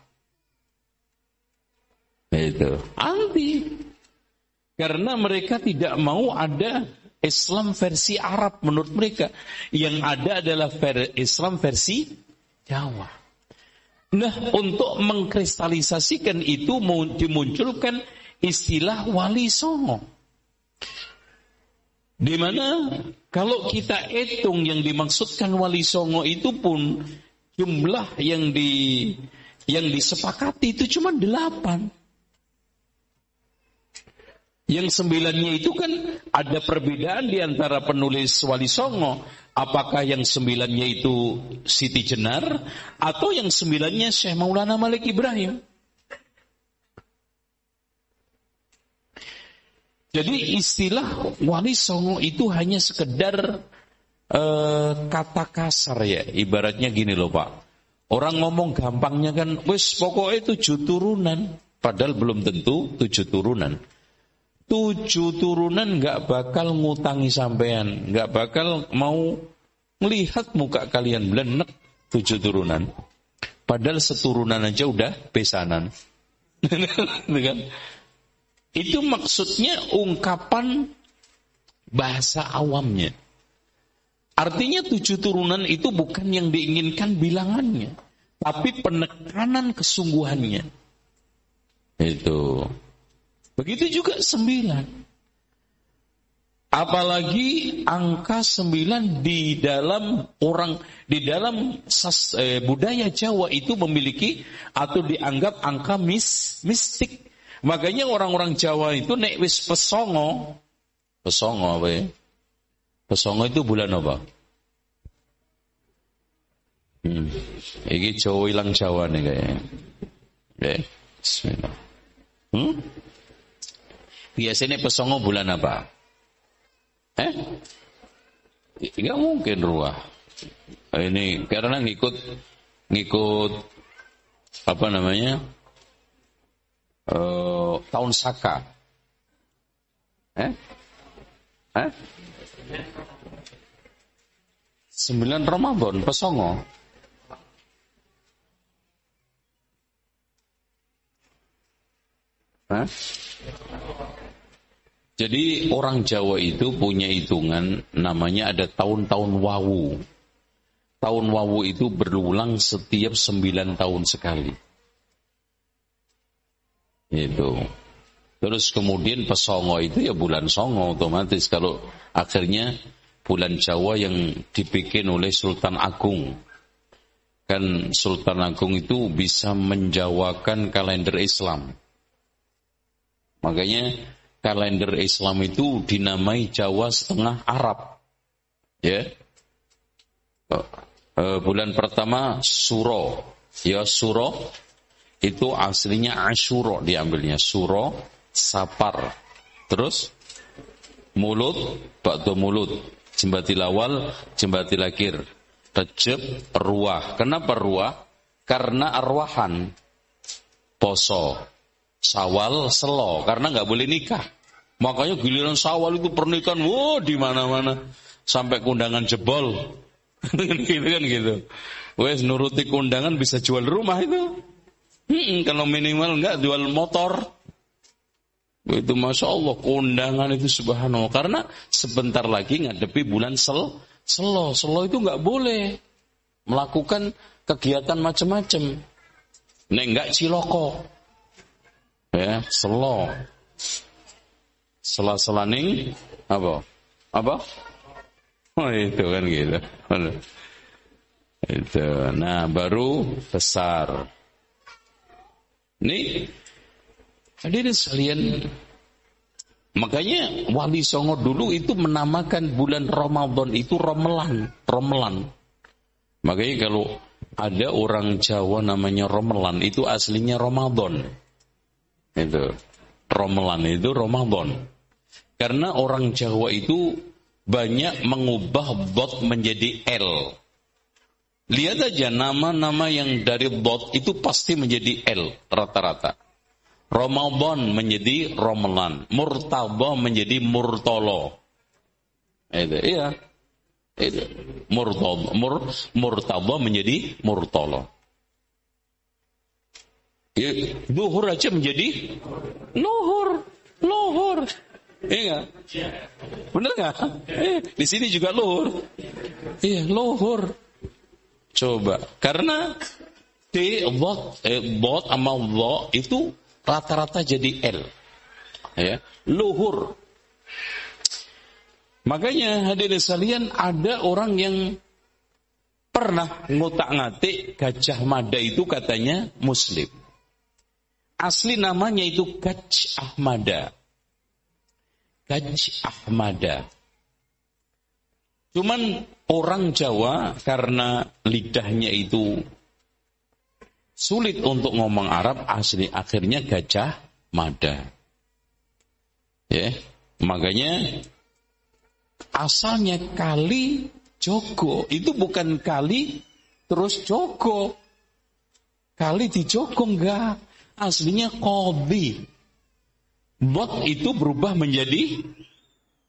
Itu anti. Karena mereka tidak mau ada Islam versi Arab menurut mereka. Yang ada adalah Islam versi Jawa. Nah, untuk mengkristalisasikan itu dimunculkan istilah wali songo. Di mana kalau kita hitung yang dimaksudkan wali songo itu pun jumlah yang di yang disepakati itu cuma delapan. Yang sembilannya itu kan ada perbedaan di antara penulis Wali Songo. Apakah yang sembilannya itu Siti Jenar atau yang sembilannya Syekh Maulana Malik Ibrahim? Jadi istilah Wali Songo itu hanya sekedar uh, kata kasar ya. Ibaratnya gini loh Pak. Orang ngomong gampangnya kan, wis pokoknya tujuh turunan. Padahal belum tentu tujuh turunan tujuh turunan nggak bakal ngutangi sampean, nggak bakal mau melihat muka kalian belenek tujuh turunan. Padahal seturunan aja udah pesanan. Itu maksudnya ungkapan bahasa awamnya. Artinya tujuh turunan itu bukan yang diinginkan bilangannya, tapi penekanan kesungguhannya. Itu. Begitu juga sembilan. Apalagi angka sembilan di dalam orang di dalam eh, budaya Jawa itu memiliki atau dianggap angka mis, mistik. Makanya orang-orang Jawa itu nek wis pesongo, pesongo apa ya? Pesongo itu bulan apa? Hmm. Ini Jawa hilang Jawa nih kayaknya. Bismillah. Hmm? Biasanya pesongo bulan apa? Eh? Tidak mungkin ruah. Ini karena ngikut ngikut apa namanya? Uh, tahun Saka. Eh? Eh? Sembilan Ramadan pesongo. Hah? Jadi orang Jawa itu punya hitungan namanya ada tahun-tahun wawu. Tahun wawu itu berulang setiap sembilan tahun sekali. Itu. Terus kemudian pesongo itu ya bulan songo otomatis kalau akhirnya bulan Jawa yang dibikin oleh Sultan Agung. Kan Sultan Agung itu bisa menjawakan kalender Islam. Makanya kalender Islam itu dinamai Jawa setengah Arab. Ya. Uh, bulan pertama Suro. Ya Suro itu aslinya Ashuro diambilnya. Suro, Sapar. Terus mulut, bakdo mulut. Jembati lawal, jembati lakir. Recep, ruah. Kenapa ruah? Karena arwahan. Poso. Sawal, selo. Karena nggak boleh nikah. Makanya giliran sawal itu pernikahan, wow di mana-mana. Sampai kundangan jebol. gitu kan gitu. Wes nuruti kundangan bisa jual rumah itu. Hmm, kalau minimal enggak jual motor. Itu Masya Allah, kondangan itu subhanallah. Karena sebentar lagi ngadepi bulan sel, selo. Selo itu nggak boleh melakukan kegiatan macam-macam. Nek enggak ciloko. Ya, selo. Sela-selaning apa? Apa? Oh itu kan gitu. Itu. Nah, baru besar. Nih Hadirin sekalian, makanya Wali Songo dulu itu menamakan bulan Ramadan itu Romelan, Romelan. Makanya kalau ada orang Jawa namanya Romelan itu aslinya Ramadan. Itu Romelan itu Ramadan. Karena orang Jawa itu banyak mengubah bot menjadi L. Lihat aja nama-nama yang dari bot itu pasti menjadi L rata-rata. Ramadan menjadi Romelan, Murtaba menjadi Murtolo. Itu, iya. Itu. Murtaba, Mur, Murtaba menjadi Murtolo. Ya, luhur aja menjadi luhur, luhur. Iya Benar nggak? Eh, di sini juga luhur. Iya, luhur. Coba, karena di bot, eh, bot sama lo itu rata-rata jadi L. Ya, luhur. Makanya hadirin sekalian ada orang yang pernah ngotak-ngatik Gajah Mada itu katanya muslim. Asli namanya itu Gajah Mada. Gajah Mada. Cuman orang Jawa karena lidahnya itu sulit untuk ngomong Arab asli akhirnya gajah mada. Ya, makanya asalnya kali jogo itu bukan kali terus jogo. Kali di jogo enggak, aslinya kodi. Bot itu berubah menjadi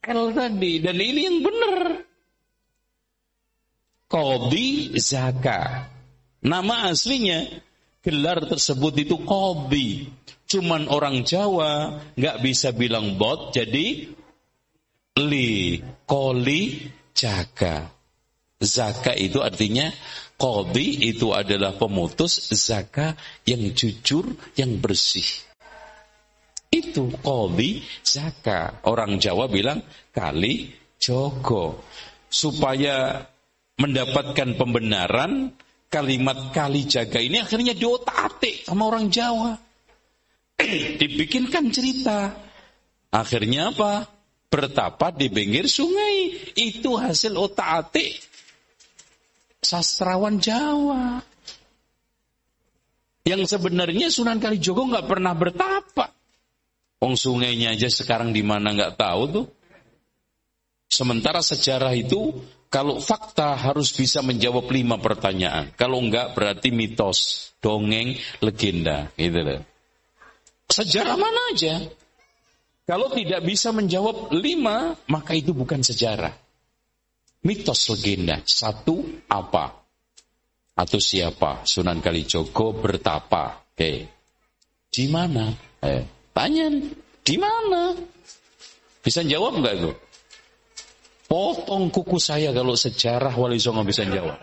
L tadi dan ini yang benar. Kodi zaka. Nama aslinya gelar tersebut itu kobi. Cuman orang Jawa nggak bisa bilang bot, jadi li, koli, jaga. Zaka itu artinya kobi itu adalah pemutus, zaka yang jujur, yang bersih. Itu kobi, zaka. Orang Jawa bilang kali jogo. Supaya mendapatkan pembenaran, kalimat kali jaga ini akhirnya diotak-atik sama orang Jawa. Dibikinkan cerita. Akhirnya apa? Bertapa di pinggir sungai. Itu hasil otak-atik sastrawan Jawa. Yang sebenarnya Sunan Kalijogo nggak pernah bertapa. Wong sungainya aja sekarang di mana nggak tahu tuh. Sementara sejarah itu kalau fakta harus bisa menjawab lima pertanyaan. Kalau enggak berarti mitos, dongeng, legenda. Gitu loh. Sejarah mana aja? Kalau tidak bisa menjawab lima, maka itu bukan sejarah. Mitos legenda. Satu, apa? Atau siapa? Sunan Kalijogo bertapa. Oke. Di mana? Eh, tanya, di mana? Bisa jawab enggak itu? Potong kuku saya kalau sejarah Wali Songo bisa jawab.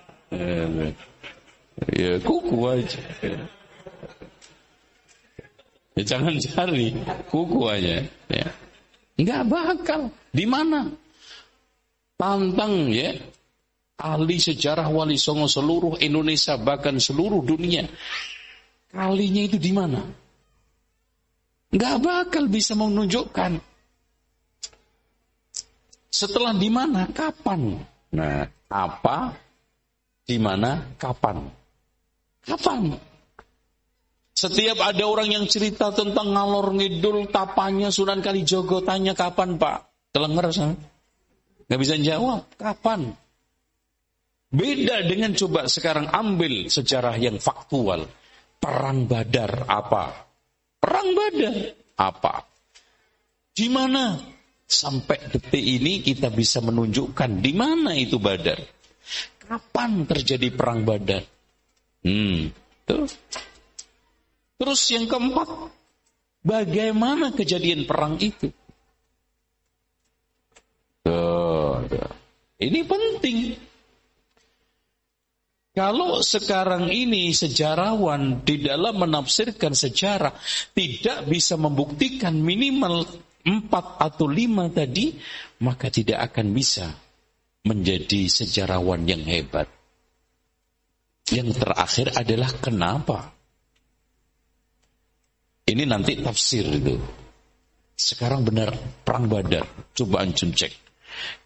Ya, kuku aja. Ya, jangan cari kuku aja. Ya. Enggak bakal. Di mana? Tantang ya. Ahli sejarah Wali Songo seluruh Indonesia bahkan seluruh dunia. Kalinya itu di mana? Enggak bakal bisa menunjukkan. Setelah di mana? Kapan? Nah, apa? Di mana? Kapan? Kapan? Setiap ada orang yang cerita tentang ngalor ngidul tapanya Sunan Kalijogo tanya kapan Pak? Telenger sana. Gak bisa jawab. Kapan? Beda dengan coba sekarang ambil sejarah yang faktual. Perang Badar apa? Perang Badar apa? Di mana? Sampai detik ini kita bisa menunjukkan di mana itu Badar. Kapan terjadi perang Badar? Hmm, tuh. Terus yang keempat, bagaimana kejadian perang itu? Ini penting. Kalau sekarang ini sejarawan di dalam menafsirkan sejarah tidak bisa membuktikan minimal empat atau lima tadi, maka tidak akan bisa menjadi sejarawan yang hebat. Yang terakhir adalah kenapa? Ini nanti tafsir itu. Sekarang benar perang badar. Coba anjum cek.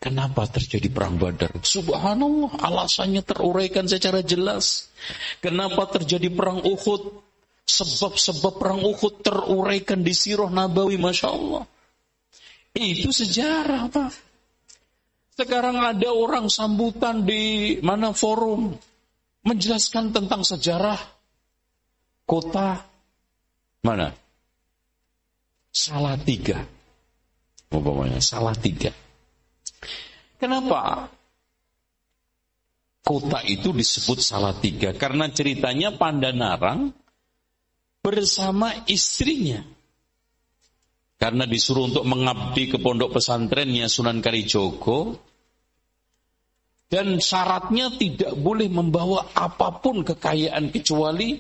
Kenapa terjadi perang Badar? Subhanallah, alasannya teruraikan secara jelas. Kenapa terjadi perang Uhud? Sebab-sebab perang Uhud teruraikan di sirah Nabawi, Masya Allah. Itu sejarah, Pak. Sekarang ada orang sambutan di mana forum menjelaskan tentang sejarah kota mana? Salah tiga. Umpamanya salah tiga. Kenapa? Kota itu disebut salah tiga karena ceritanya Pandanarang bersama istrinya. Karena disuruh untuk mengabdi ke pondok pesantrennya Sunan Kalijogo dan syaratnya tidak boleh membawa apa pun kekayaan kecuali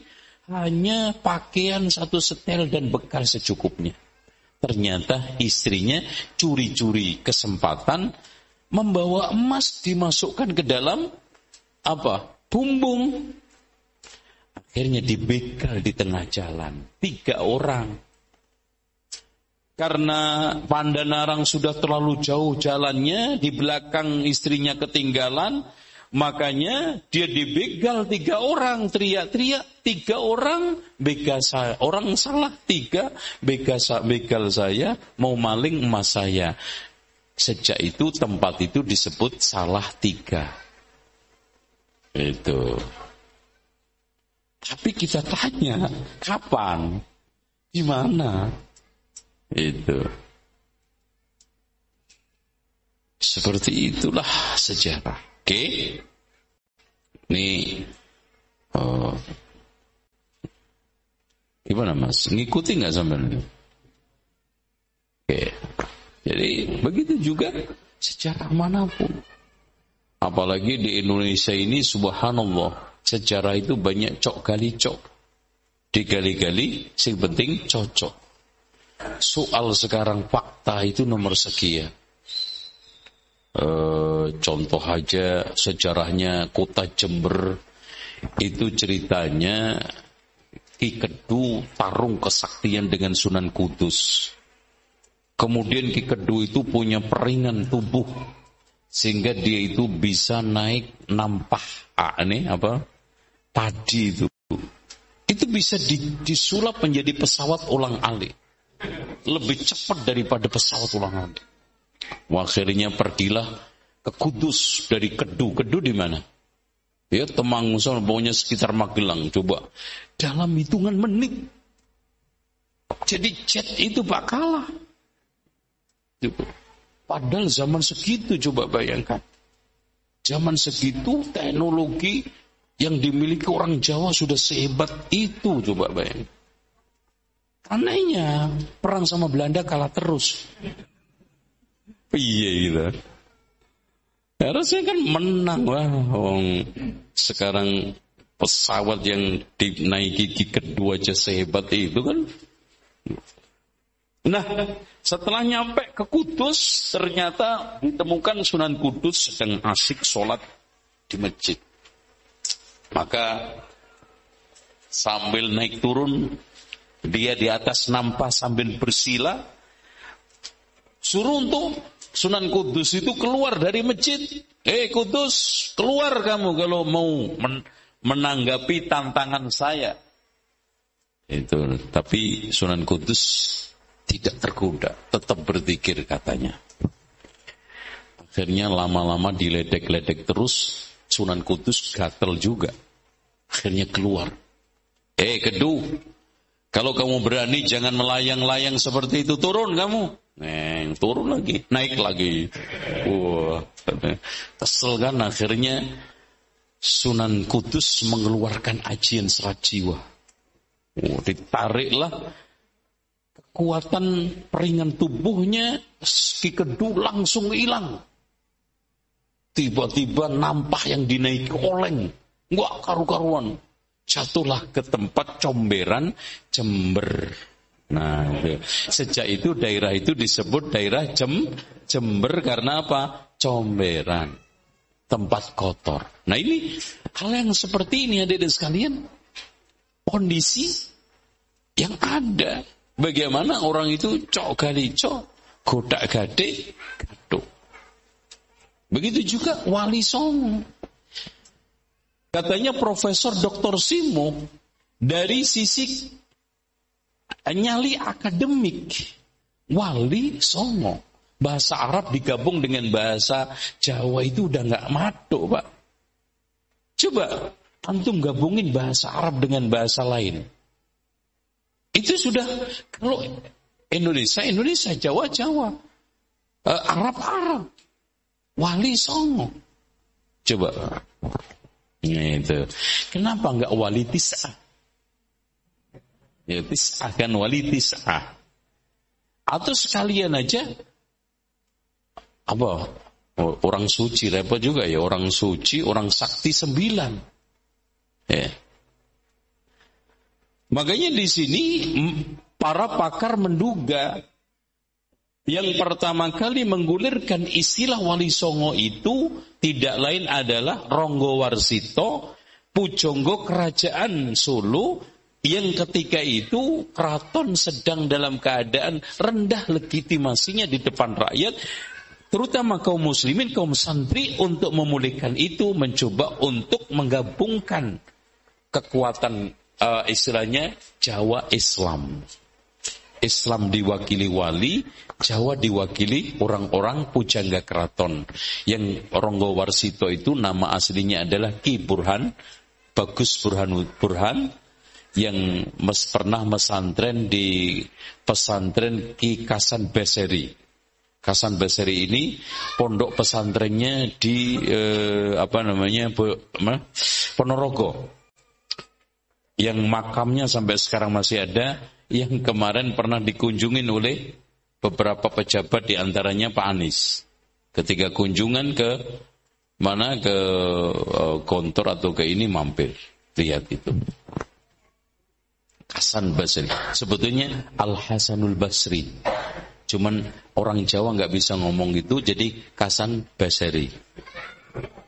hanya pakaian satu setel dan bekal secukupnya. Ternyata istrinya curi-curi kesempatan membawa emas dimasukkan ke dalam apa? Bumbung. Akhirnya dibekal di tengah jalan. Tiga orang. Karena Pandanarang sudah terlalu jauh jalannya, di belakang istrinya ketinggalan, makanya dia dibegal tiga orang, teriak-teriak, tiga orang, begal saya, orang salah tiga, begal, begal saya, mau maling emas saya. Sejak itu tempat itu disebut salah tiga. Itu. Tapi kita tanya, kapan? Di mana? Itu. Seperti itulah sejarah. Oke. Okay? Nih. Oh. Gimana mas? Ngikuti nggak sampai? Oke. Okay. Jadi begitu juga sejarah mana pun. Apalagi di Indonesia ini subhanallah sejarah itu banyak cok gali cok. Digali-gali, sing penting cocok. Soal sekarang fakta itu nomor sekian. E, contoh aja sejarahnya kota Jember. Itu ceritanya Ki Kedu tarung kesaktian dengan Sunan Kudus. Kemudian Ki Kedu itu punya peringan tubuh sehingga dia itu bisa naik nampah. Ah, ini apa? Padi itu. Itu bisa disulap menjadi pesawat ulang alik lebih cepat daripada pesawat ulang alik akhirnya pergilah ke Kudus. Dari Kedu Kedu di mana? Ya Temang Musa pokoknya sekitar Magelang. Coba dalam hitungan menit. Jadi jet itu pak kalah. Padahal zaman segitu coba bayangkan. Zaman segitu teknologi yang dimiliki orang Jawa sudah sehebat itu coba bayangkan. Anehnya perang sama Belanda kalah terus. Iya gitu. Harusnya kan menang wah. Wong sekarang pesawat yang dinaiki di kedua aja sehebat itu kan Nah, setelah nyampe ke Kudus, ternyata ditemukan Sunan Kudus sedang asik sholat di masjid. Maka sambil naik turun, dia di atas nampak sambil bersila, suruh untuk Sunan Kudus itu keluar dari masjid. Eh Kudus, keluar kamu kalau mau men menanggapi tantangan saya. Itu, tapi Sunan Kudus tidak tergoda, tetap berzikir katanya. Akhirnya lama-lama diledek-ledek terus, Sunan Kudus gatel juga. Akhirnya keluar. Eh, kedu, kalau kamu berani jangan melayang-layang seperti itu, turun kamu. Neng, turun lagi, naik lagi. Wah, kesel kan akhirnya Sunan Kudus mengeluarkan ajian serat jiwa. Oh, ditariklah kekuatan peringan tubuhnya, Ki Kedu langsung hilang. Tiba-tiba nampak yang dinaiki oleng. Enggak karu-karuan. Jatuhlah ke tempat comberan Jember. Nah, itu. sejak itu daerah itu disebut daerah Jem, Jember karena apa? Comberan. Tempat kotor. Nah ini hal yang seperti ini adik-adik sekalian. Kondisi yang ada. Bagaimana orang itu cok gali cok, godak gade, Begitu juga Wali Songo. Katanya Profesor Dr. Simo dari sisi nyali akademik Wali Songo. Bahasa Arab digabung dengan bahasa Jawa itu udah nggak matuk, Pak. Coba antum gabungin bahasa Arab dengan bahasa lain. Itu sudah kalau Indonesia Indonesia, Jawa Jawa, uh, Arab Arab. Wali Songo. Coba. Itu. Kenapa enggak wali tis'ah? Ya tis'ah kan wali tis'ah. Atau sekalian aja apa orang suci repot juga ya orang suci orang sakti sembilan ya. makanya di sini para pakar menduga yang pertama kali menggulirkan istilah Wali Songo itu tidak lain adalah Ronggo Warsito, Pujonggo Kerajaan Solo yang ketika itu keraton sedang dalam keadaan rendah legitimasinya di depan rakyat terutama kaum muslimin, kaum santri untuk memulihkan itu mencoba untuk menggabungkan kekuatan uh, istilahnya Jawa Islam. Islam diwakili wali, Jawa diwakili orang-orang pujangga keraton. Yang Ronggo Warsito itu nama aslinya adalah Ki Burhan, Bagus Burhan Burhan, yang mes, pernah mesantren di pesantren Ki Kasan Beseri. Kasan Beseri ini pondok pesantrennya di eh, apa namanya Ponorogo yang makamnya sampai sekarang masih ada yang kemarin pernah dikunjungin oleh beberapa pejabat di antaranya Pak Anies. Ketika kunjungan ke mana ke uh, kantor atau ke ini mampir lihat itu. Hasan Basri. Sebetulnya Al Hasanul Basri. Cuman orang Jawa nggak bisa ngomong gitu, jadi Kasan Basri.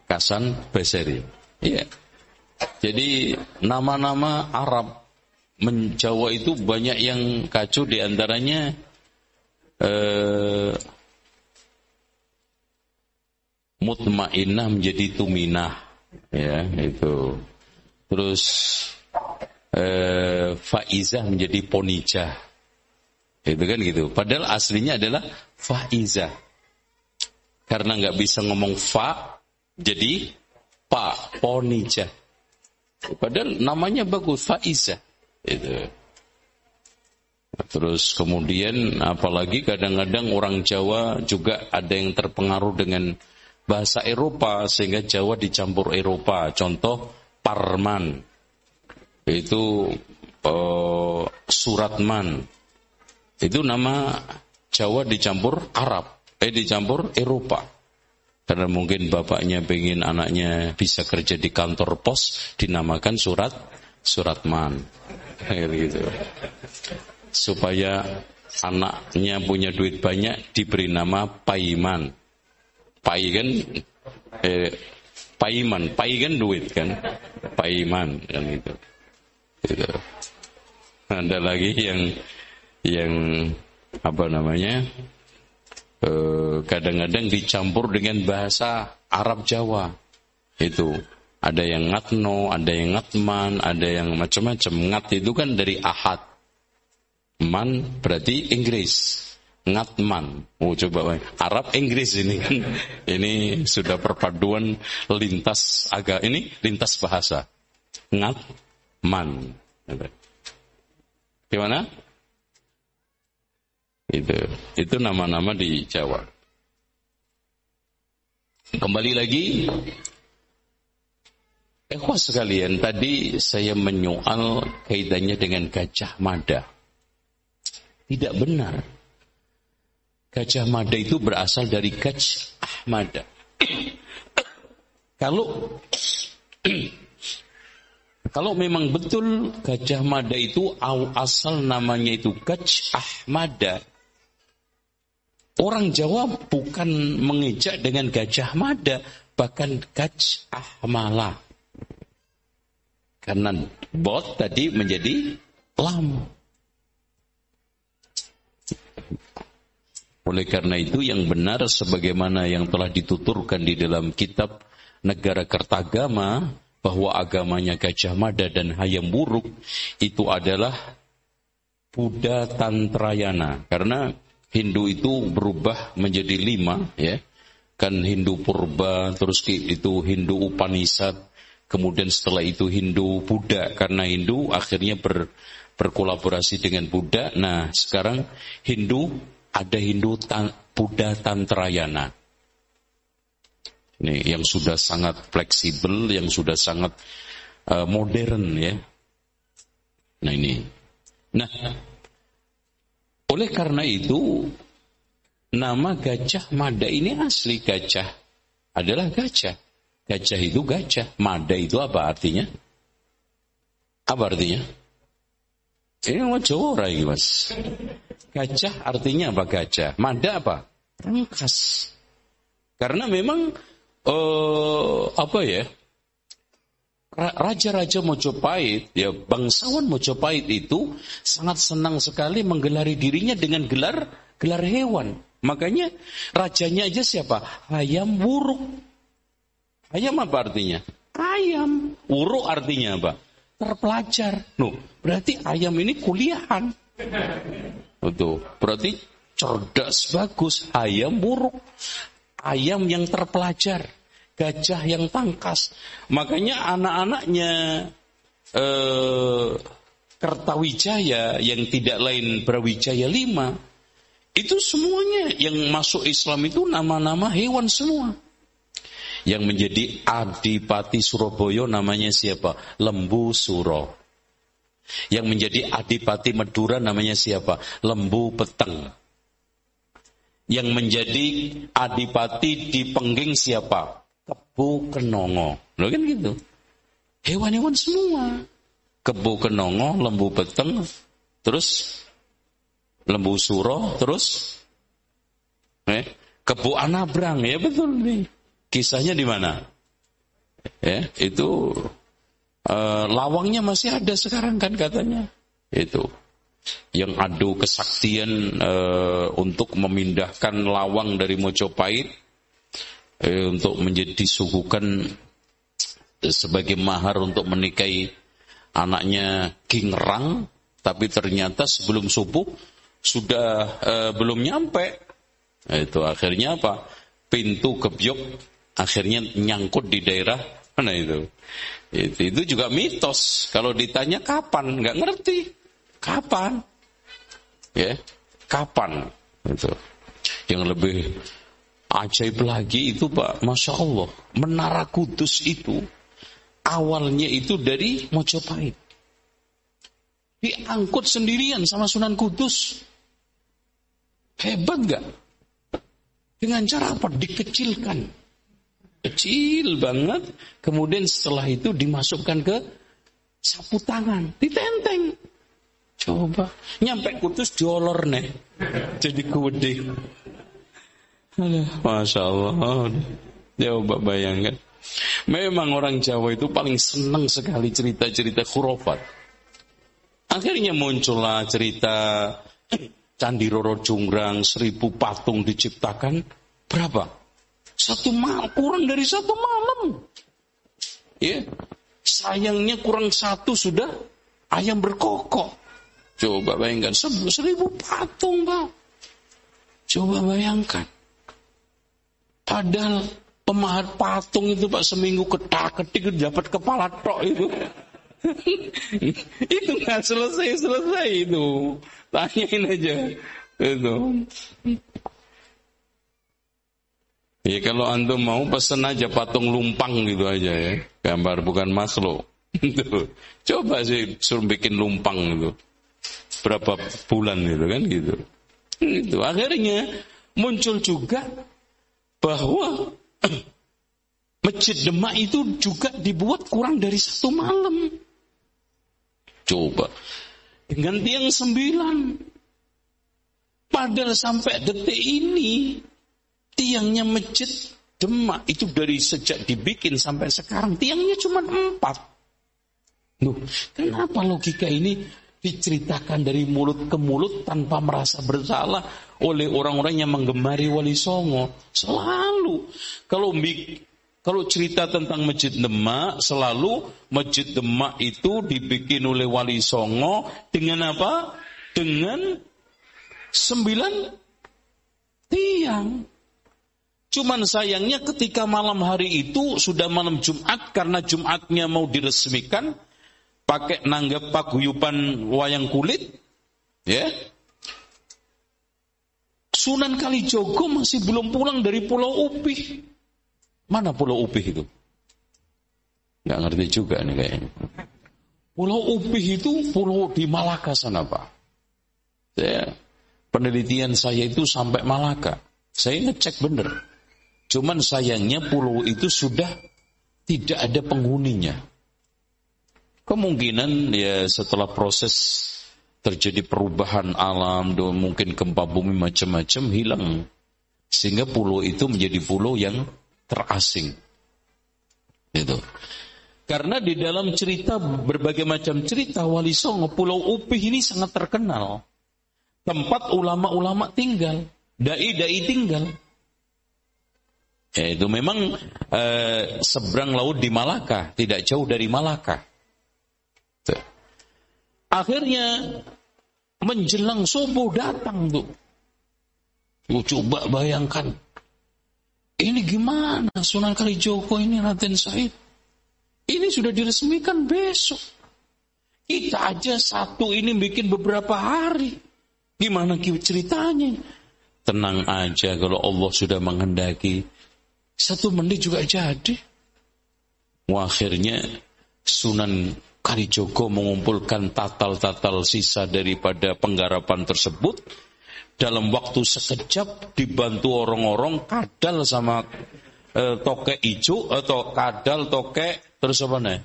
Kasan Basri. Iya. Jadi nama-nama Arab Menjawa itu banyak yang kacau di antaranya eh, mutmainah menjadi tuminah. Ya itu. Terus eh, faizah menjadi ponijah. Itu kan gitu. Padahal aslinya adalah faizah. Karena nggak bisa ngomong fa jadi pa ponijah. Padahal namanya bagus faizah. Itu. Terus kemudian apalagi kadang-kadang orang Jawa juga ada yang terpengaruh dengan bahasa Eropa sehingga Jawa dicampur Eropa. Contoh Parman itu uh, Suratman itu nama Jawa dicampur Arab, eh dicampur Eropa. Karena mungkin bapaknya pengen anaknya bisa kerja di kantor pos dinamakan Surat Suratman gitu. Supaya anaknya punya duit banyak diberi nama Paiman. Pai kan eh, Paiman, pai kan duit kan. Paiman kan itu. Gitu. Ada lagi yang yang apa namanya? eh, kadang-kadang dicampur dengan bahasa Arab Jawa. Itu ada yang ngatno, ada yang ngatman, ada yang macam-macam. Ngat itu kan dari ahad. Man berarti Inggris. Ngatman. Oh coba Arab Inggris ini kan. Ini sudah perpaduan lintas agak ini lintas bahasa. Ngatman. Gimana? Itu itu nama-nama di Jawa. Kembali lagi Ikhwas sekalian, tadi saya menyoal kaitannya dengan Gajah Mada. Tidak benar. Gajah Mada itu berasal dari Gajah Mada. kalau kalau memang betul Gajah Mada itu asal namanya itu Gajah Mada, Orang Jawa bukan mengejak dengan Gajah Mada, bahkan Gajah Mala. Karena bot tadi menjadi lam. Oleh karena itu yang benar sebagaimana yang telah dituturkan di dalam kitab negara Kertagama bahwa agamanya Gajah Mada dan Hayam Buruk itu adalah Buddha Tantrayana. Karena Hindu itu berubah menjadi lima ya. Kan Hindu Purba terus itu Hindu Upanishad Kemudian setelah itu Hindu Buddha. Karena Hindu akhirnya ber, berkolaborasi dengan Buddha. Nah sekarang Hindu ada Hindu tan, Buddha Tantrayana. Ini yang sudah sangat fleksibel, yang sudah sangat uh, modern ya. Nah ini. Nah oleh karena itu nama Gajah Mada ini asli gajah adalah gajah. Gajah itu gajah. Mada itu apa artinya? Apa artinya? Ini mau Jawa lagi mas. Gajah artinya apa gajah? Mada apa? Rangkas. Karena memang uh, apa ya? Raja-raja Mojopahit, ya bangsawan Mojopahit itu sangat senang sekali menggelari dirinya dengan gelar gelar hewan. Makanya rajanya aja siapa? Ayam buruk. Ayam apa artinya? Ayam. Uruk artinya apa? Terpelajar. Nuh, berarti ayam ini kuliahan. Betul. Berarti cerdas bagus. Ayam buruk. Ayam yang terpelajar. Gajah yang tangkas. Makanya anak-anaknya eh, Kertawijaya yang tidak lain Brawijaya lima itu semuanya yang masuk Islam itu nama-nama hewan semua. Yang menjadi Adipati Surabaya namanya siapa? Lembu Suro. Yang menjadi Adipati Madura namanya siapa? Lembu Peteng. Yang menjadi Adipati di Pengging siapa? Kebu Kenongo. Loh kan gitu. Hewan-hewan semua. Kebu Kenongo, Lembu Peteng, terus Lembu Suro, terus eh, Kebu Anabrang. Ya betul nih. Kisahnya di mana? Ya, itu uh, lawangnya masih ada sekarang kan katanya. Itu yang adu kesaktian uh, untuk memindahkan lawang dari Mojopahit uh, untuk menjadi disuguhkan sebagai mahar untuk menikahi anaknya King Rang, tapi ternyata sebelum subuh sudah uh, belum nyampe. Nah, itu akhirnya apa? Pintu kebyok akhirnya nyangkut di daerah mana itu. Itu, itu juga mitos. Kalau ditanya kapan, nggak ngerti. Kapan? Ya, kapan? Itu. Yang lebih ajaib lagi itu Pak, Masya Allah. Menara Kudus itu, awalnya itu dari Mojopahit. Diangkut sendirian sama Sunan Kudus. Hebat nggak? Dengan cara apa? Dikecilkan kecil banget, kemudian setelah itu dimasukkan ke sapu tangan, ditenteng. Coba, nyampe kutus diolor nih, jadi kude. Masya Allah, coba bayangkan. Memang orang Jawa itu paling senang sekali cerita-cerita khurafat. Akhirnya muncullah cerita Candi Roro Jonggrang, seribu patung diciptakan, berapa? Satu malam, kurang dari satu malam. Ya, sayangnya kurang satu sudah ayam berkokok. Coba bayangkan, seribu patung, Pak. Coba bayangkan. Padahal pemahat patung itu Pak seminggu ketak-ketik dapat kepala tok itu. itu nggak selesai-selesai itu. Tanyain aja. Itu. Ya kalau antum mau pesen aja patung lumpang gitu aja ya. Gambar bukan makhluk. Coba sih suruh bikin lumpang itu. Berapa bulan gitu kan gitu. Itu akhirnya muncul juga bahwa Masjid Demak itu juga dibuat kurang dari satu malam. Coba. Dengan tiang sembilan. Padahal sampai detik ini. Tiangnya masjid Demak itu dari sejak dibikin sampai sekarang. Tiangnya cuma empat. Loh, kenapa logika ini diceritakan dari mulut ke mulut tanpa merasa bersalah oleh orang-orang yang menggemari Wali Songo. Selalu. Kalau kalau cerita tentang Masjid Demak, selalu Masjid Demak itu dibikin oleh Wali Songo dengan apa? Dengan sembilan tiang. Cuman sayangnya ketika malam hari itu sudah malam Jumat karena Jumatnya mau diresmikan pakai nanggap paguyuban wayang kulit, ya. Sunan Kalijogo masih belum pulang dari Pulau Upih. Mana Pulau Upih itu? Gak ngerti juga nih kayaknya. Pulau Upih itu pulau di Malaka sana Pak. Saya, penelitian saya itu sampai Malaka. Saya ngecek bener. Cuman sayangnya pulau itu sudah tidak ada penghuninya. Kemungkinan ya setelah proses terjadi perubahan alam, mungkin gempa bumi macam-macam hilang. Sehingga pulau itu menjadi pulau yang terasing. Itu. Karena di dalam cerita berbagai macam cerita Wali Songo, Pulau Upih ini sangat terkenal. Tempat ulama-ulama tinggal, dai-dai tinggal. Ya, itu memang eh, seberang laut di Malaka, tidak jauh dari Malaka. Tuh. Akhirnya menjelang subuh datang tuh. Coba bayangkan ini gimana Sunan Kalijogo ini Raden Said? Ini sudah diresmikan besok. Kita aja satu ini bikin beberapa hari. Gimana ceritanya? Tenang aja kalau Allah sudah menghendaki. Satu menit juga jadi. Akhirnya Sunan Kalijogo mengumpulkan tatal-tatal sisa daripada penggarapan tersebut dalam waktu sekejap dibantu orang-orang kadal sama e, tokek hijau atau kadal tokek terus apa nih?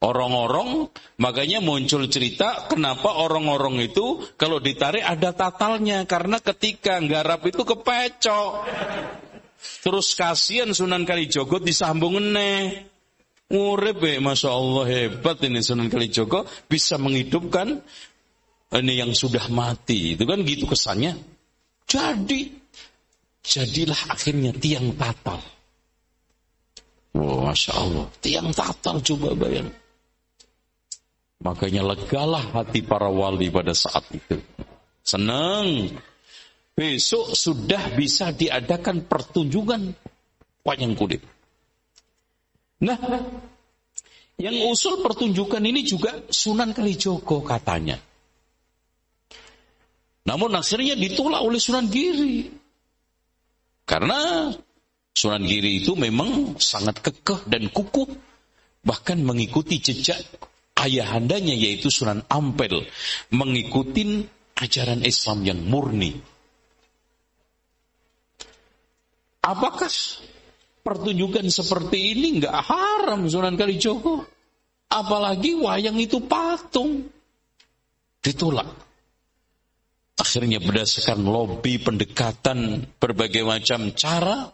Orang-orang makanya muncul cerita kenapa orang-orang itu kalau ditarik ada tatalnya karena ketika nggarap itu kepecok. Terus kasihan Sunan Kalijogo disambung nih. Urip Masya Allah hebat ini Sunan Kalijogo bisa menghidupkan ini yang sudah mati. Itu kan gitu kesannya. Jadi, jadilah akhirnya tiang tatal. Oh, Masya Allah. Tiang tatal coba bayang. Makanya legalah hati para wali pada saat itu. Senang. Besok sudah bisa diadakan pertunjukan wayang kulit. Nah, yang usul pertunjukan ini juga Sunan Kalijogo katanya. Namun akhirnya ditolak oleh Sunan Giri. Karena Sunan Giri itu memang sangat kekeh dan kukuh. Bahkan mengikuti jejak ayahandanya yaitu Sunan Ampel. Mengikuti ajaran Islam yang murni. Apakah pertunjukan seperti ini nggak haram Sunan Kalijogo? Apalagi wayang itu patung. Ditolak. Akhirnya berdasarkan lobby pendekatan berbagai macam cara,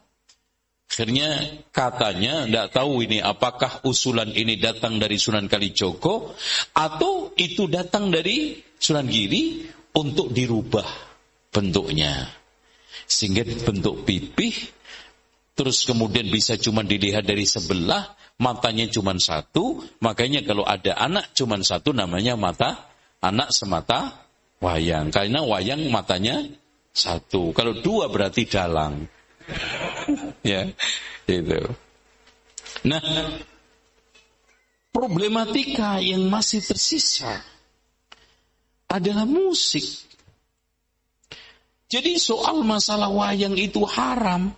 akhirnya katanya tidak tahu ini apakah usulan ini datang dari Sunan Kalijogo atau itu datang dari Sunan Giri untuk dirubah bentuknya. Sehingga bentuk pipih terus kemudian bisa cuma dilihat dari sebelah, matanya cuma satu, makanya kalau ada anak cuma satu namanya mata anak semata wayang. Karena wayang matanya satu. Kalau dua berarti dalang. ya, itu. Nah, problematika yang masih tersisa adalah musik. Jadi soal masalah wayang itu haram,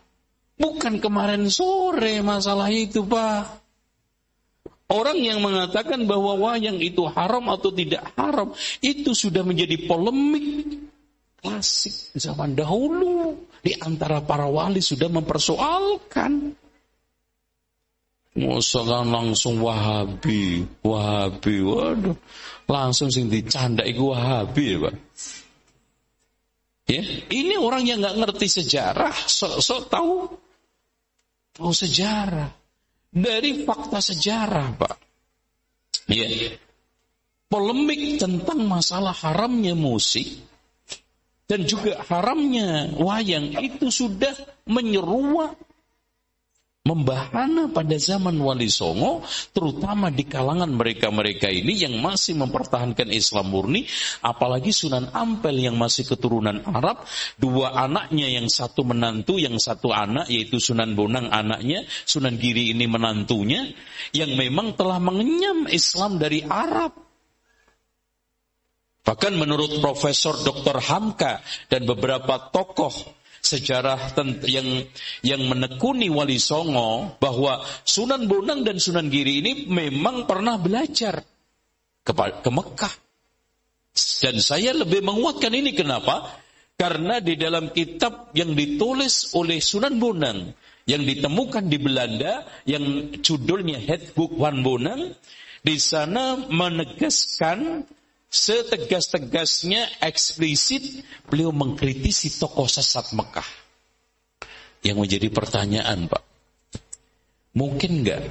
bukan kemarin sore masalah itu Pak. Orang yang mengatakan bahwa wayang itu haram atau tidak haram, itu sudah menjadi polemik klasik zaman dahulu. Di antara para wali sudah mempersoalkan. Musakan langsung wahabi, wahabi, waduh. Langsung sing dicanda iku wahabi Pak. Ya, ini orang yang nggak ngerti sejarah, sok-sok tahu tahu sejarah dari fakta sejarah, Pak. Ya. Polemik tentang masalah haramnya musik dan juga haramnya wayang itu sudah menyeruak membahana pada zaman Wali Songo, terutama di kalangan mereka-mereka ini yang masih mempertahankan Islam murni, apalagi Sunan Ampel yang masih keturunan Arab, dua anaknya yang satu menantu, yang satu anak, yaitu Sunan Bonang anaknya, Sunan Giri ini menantunya, yang memang telah mengenyam Islam dari Arab. Bahkan menurut Profesor Dr. Hamka dan beberapa tokoh sejarah yang yang menekuni Wali Songo bahwa Sunan Bonang dan Sunan Giri ini memang pernah belajar ke, ke Mekah. Dan saya lebih menguatkan ini kenapa? Karena di dalam kitab yang ditulis oleh Sunan Bonang yang ditemukan di Belanda yang judulnya Headbook Wan Bonang di sana menegaskan setegas-tegasnya eksplisit beliau mengkritisi tokoh sesat Mekah. Yang menjadi pertanyaan Pak, mungkin nggak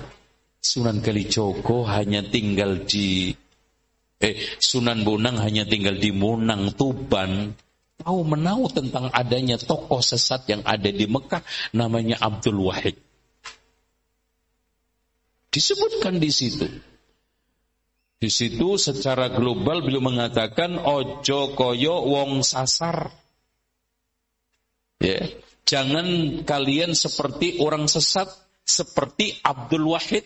Sunan Kalijogo hanya tinggal di eh Sunan Bonang hanya tinggal di Munang Tuban tahu menahu tentang adanya tokoh sesat yang ada di Mekah namanya Abdul Wahid. Disebutkan di situ. Di situ secara global beliau mengatakan ojo koyo wong sasar. Ya, jangan kalian seperti orang sesat seperti Abdul Wahid.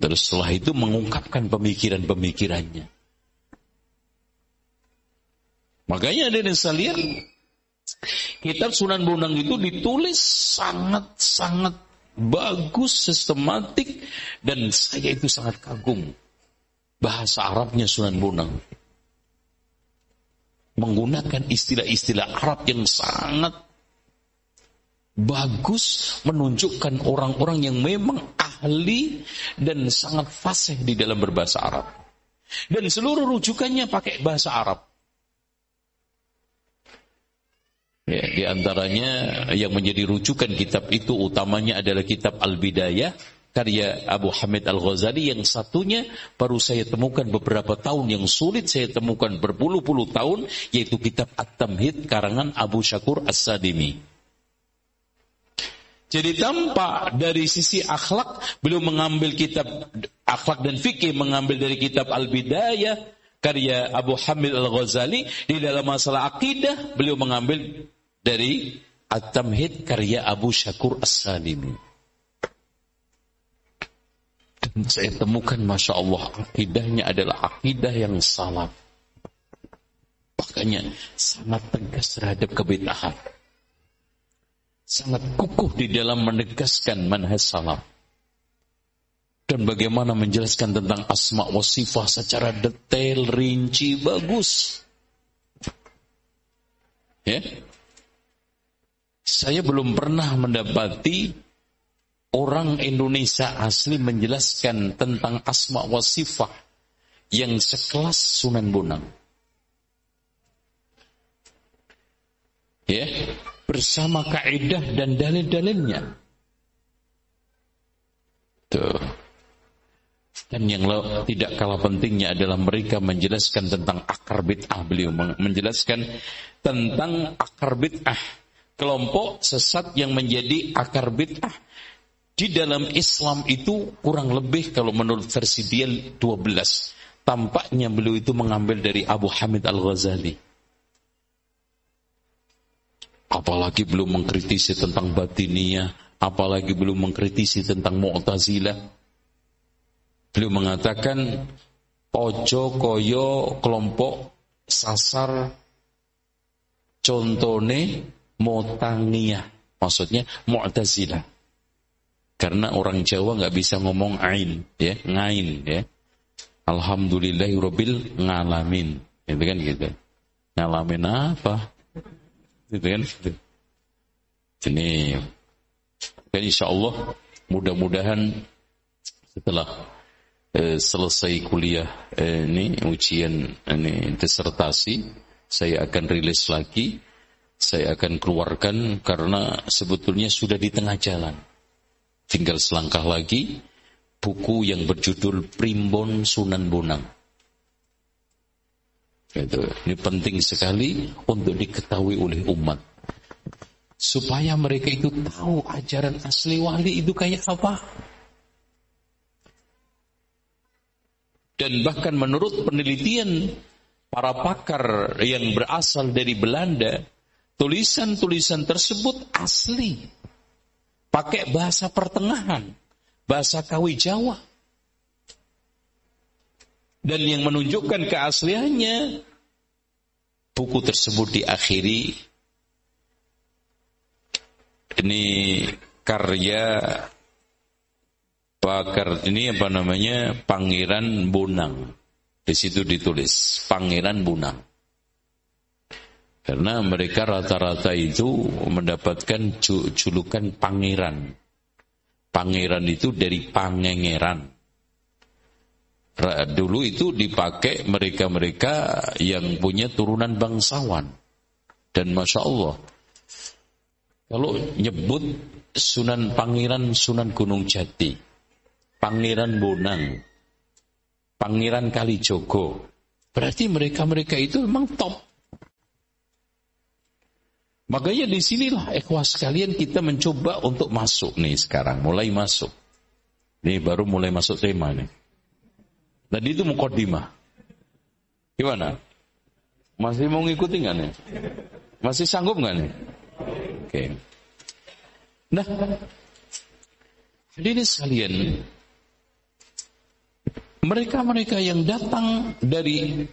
Terus setelah itu mengungkapkan pemikiran-pemikirannya. Makanya ada yang lihat kitab Sunan Bonang itu ditulis sangat-sangat bagus, sistematik, dan saya itu sangat kagum. Bahasa Arabnya Sunan Bonang. Menggunakan istilah-istilah Arab yang sangat bagus, menunjukkan orang-orang yang memang ahli dan sangat fasih di dalam berbahasa Arab. Dan seluruh rujukannya pakai bahasa Arab. Ya, di antaranya yang menjadi rujukan kitab itu utamanya adalah kitab Al-Bidayah karya Abu Hamid Al-Ghazali yang satunya baru saya temukan beberapa tahun yang sulit saya temukan berpuluh-puluh tahun yaitu kitab At-Tamhid karangan Abu Syakur As-Sadimi. Jadi tampak dari sisi akhlak beliau mengambil kitab akhlak dan fikih mengambil dari kitab Al-Bidayah karya Abu Hamid Al-Ghazali di dalam masalah akidah beliau mengambil dari At-Tamhid karya Abu Syakur As-Salimi. Dan saya temukan Masya Allah akidahnya adalah akidah yang salah. Makanya sangat tegas terhadap kebitahan. Sangat kukuh di dalam menegaskan manhaj salaf. Dan bagaimana menjelaskan tentang asma wa sifah secara detail, rinci, bagus. Ya, saya belum pernah mendapati orang Indonesia asli menjelaskan tentang asma wa sifah yang sekelas Sunan Bonang. Ya, bersama kaidah dan dalil-dalilnya. Tuh. Dan yang tidak kalah pentingnya adalah mereka menjelaskan tentang akar bid'ah. Beliau menjelaskan tentang akar bid'ah. Kelompok sesat yang menjadi akar bid'ah. Di dalam Islam itu kurang lebih kalau menurut versi dia 12. Tampaknya beliau itu mengambil dari Abu Hamid Al-Ghazali. Apalagi belum mengkritisi tentang batiniyah, apalagi belum mengkritisi tentang Mu'tazilah Beliau mengatakan ojo koyo kelompok sasar contone motangia maksudnya mu'tazilah. Karena orang Jawa nggak bisa ngomong ain ya ngain ya. Alhamdulillahirabbil ngalamin itu kan gitu. Ngalamin apa? Gitu kan gitu. ini dan insya Allah mudah-mudahan setelah eh, selesai kuliah eh, ini ujian ini disertasi saya akan rilis lagi saya akan keluarkan karena sebetulnya sudah di tengah jalan. Tinggal selangkah lagi buku yang berjudul Primbon Sunan Bonang. Itu ini penting sekali untuk diketahui oleh umat. Supaya mereka itu tahu ajaran asli wali itu kayak apa. Dan bahkan menurut penelitian para pakar yang berasal dari Belanda, tulisan-tulisan tersebut asli. Pakai bahasa pertengahan, bahasa kawi Jawa. Dan yang menunjukkan keasliannya, buku tersebut diakhiri ini karya pakar ini apa namanya Pangeran Bonang. Di situ ditulis Pangeran Bonang. Karena mereka rata-rata itu mendapatkan julukan pangeran. Pangeran itu dari pangengeran. Dulu itu dipakai mereka-mereka yang punya turunan bangsawan. Dan Masya Allah, kalau nyebut Sunan Pangeran Sunan Gunung Jati, Pangeran Bonang, Pangeran Kalijogo. Berarti mereka-mereka itu memang top. Makanya di sinilah ikhwas sekalian kita mencoba untuk masuk nih sekarang, mulai masuk. Nih baru mulai masuk tema nih. Tadi itu mukodimah. Gimana? Masih mau ngikutin nggak nih? Masih sanggup nggak nih? Oke. Okay. Nah, hadirin sekalian, mereka-mereka yang datang dari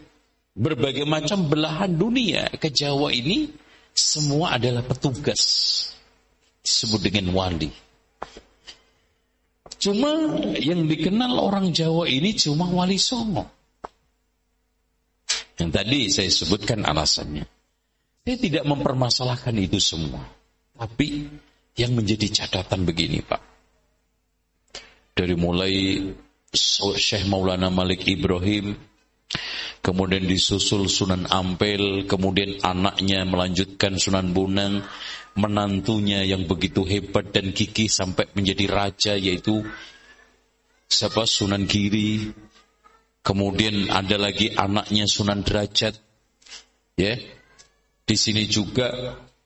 berbagai macam belahan dunia ke Jawa ini semua adalah petugas disebut dengan wali. Cuma yang dikenal orang Jawa ini cuma wali songo. Yang tadi saya sebutkan alasannya. Saya tidak mempermasalahkan itu semua. Tapi yang menjadi catatan begini Pak. Dari mulai Syekh Maulana Malik Ibrahim, kemudian disusul Sunan Ampel, kemudian anaknya melanjutkan Sunan Bonang, menantunya yang begitu hebat dan gigih sampai menjadi raja yaitu siapa? Sunan Giri, kemudian ada lagi anaknya Sunan Derajat, ya. Di sini juga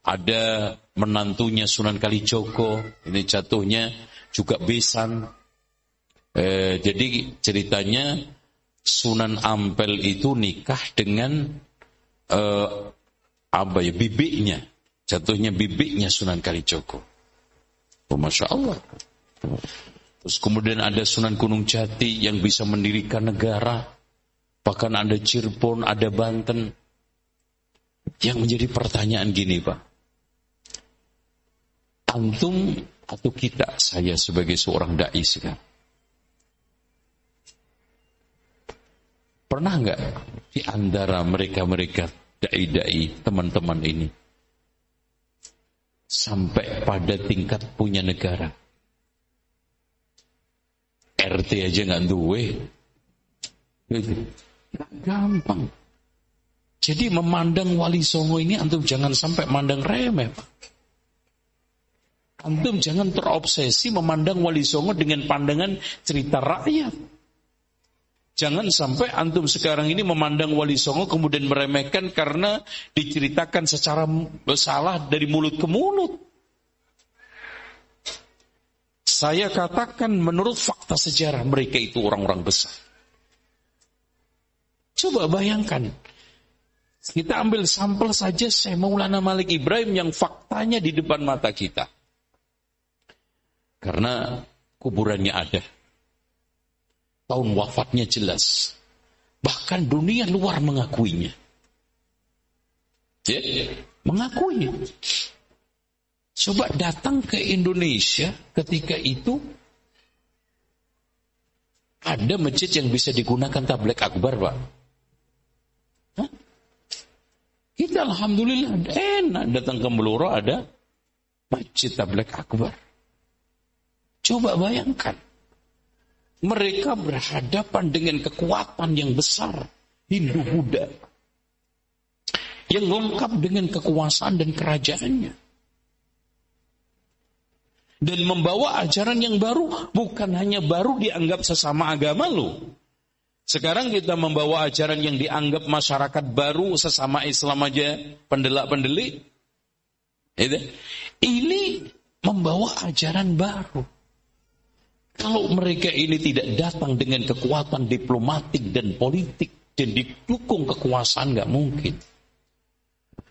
ada menantunya Sunan Kalijogo, ini jatuhnya juga besan, Eh, jadi ceritanya Sunan Ampel itu nikah dengan eh, apa ya bibiknya, jatuhnya bibiknya Sunan Kalijogo. Oh, Masya Allah. Terus kemudian ada Sunan Gunung Jati yang bisa mendirikan negara. Bahkan ada Cirebon, ada Banten. Yang menjadi pertanyaan gini Pak. Antum atau kita, saya sebagai seorang da'i sekarang. Pernah nggak di antara mereka-mereka dai-dai teman-teman ini sampai pada tingkat punya negara? RT aja nggak duwe. Gitu. gampang. Jadi memandang wali songo ini antum jangan sampai mandang remeh. Antum jangan terobsesi memandang wali songo dengan pandangan cerita rakyat. Jangan sampai antum sekarang ini memandang Wali Songo kemudian meremehkan karena diceritakan secara salah dari mulut ke mulut. Saya katakan menurut fakta sejarah mereka itu orang-orang besar. Coba bayangkan. Kita ambil sampel saja saya Maulana Malik Ibrahim yang faktanya di depan mata kita. Karena kuburannya ada tahun wafatnya jelas. Bahkan dunia luar mengakuinya. Ya, mengakui. Coba datang ke Indonesia ketika itu ada masjid yang bisa digunakan tablik akbar, Pak. Kita alhamdulillah enak datang ke Meluro ada masjid tablik akbar. Coba bayangkan mereka berhadapan dengan kekuatan yang besar Hindu Buddha yang lengkap dengan kekuasaan dan kerajaannya. Dan membawa ajaran yang baru bukan hanya baru dianggap sesama agama lo sekarang kita membawa ajaran yang dianggap masyarakat baru sesama Islam aja pendelak-pendelik. Ini membawa ajaran baru kalau mereka ini tidak datang dengan kekuatan diplomatik dan politik dan didukung kekuasaan nggak mungkin.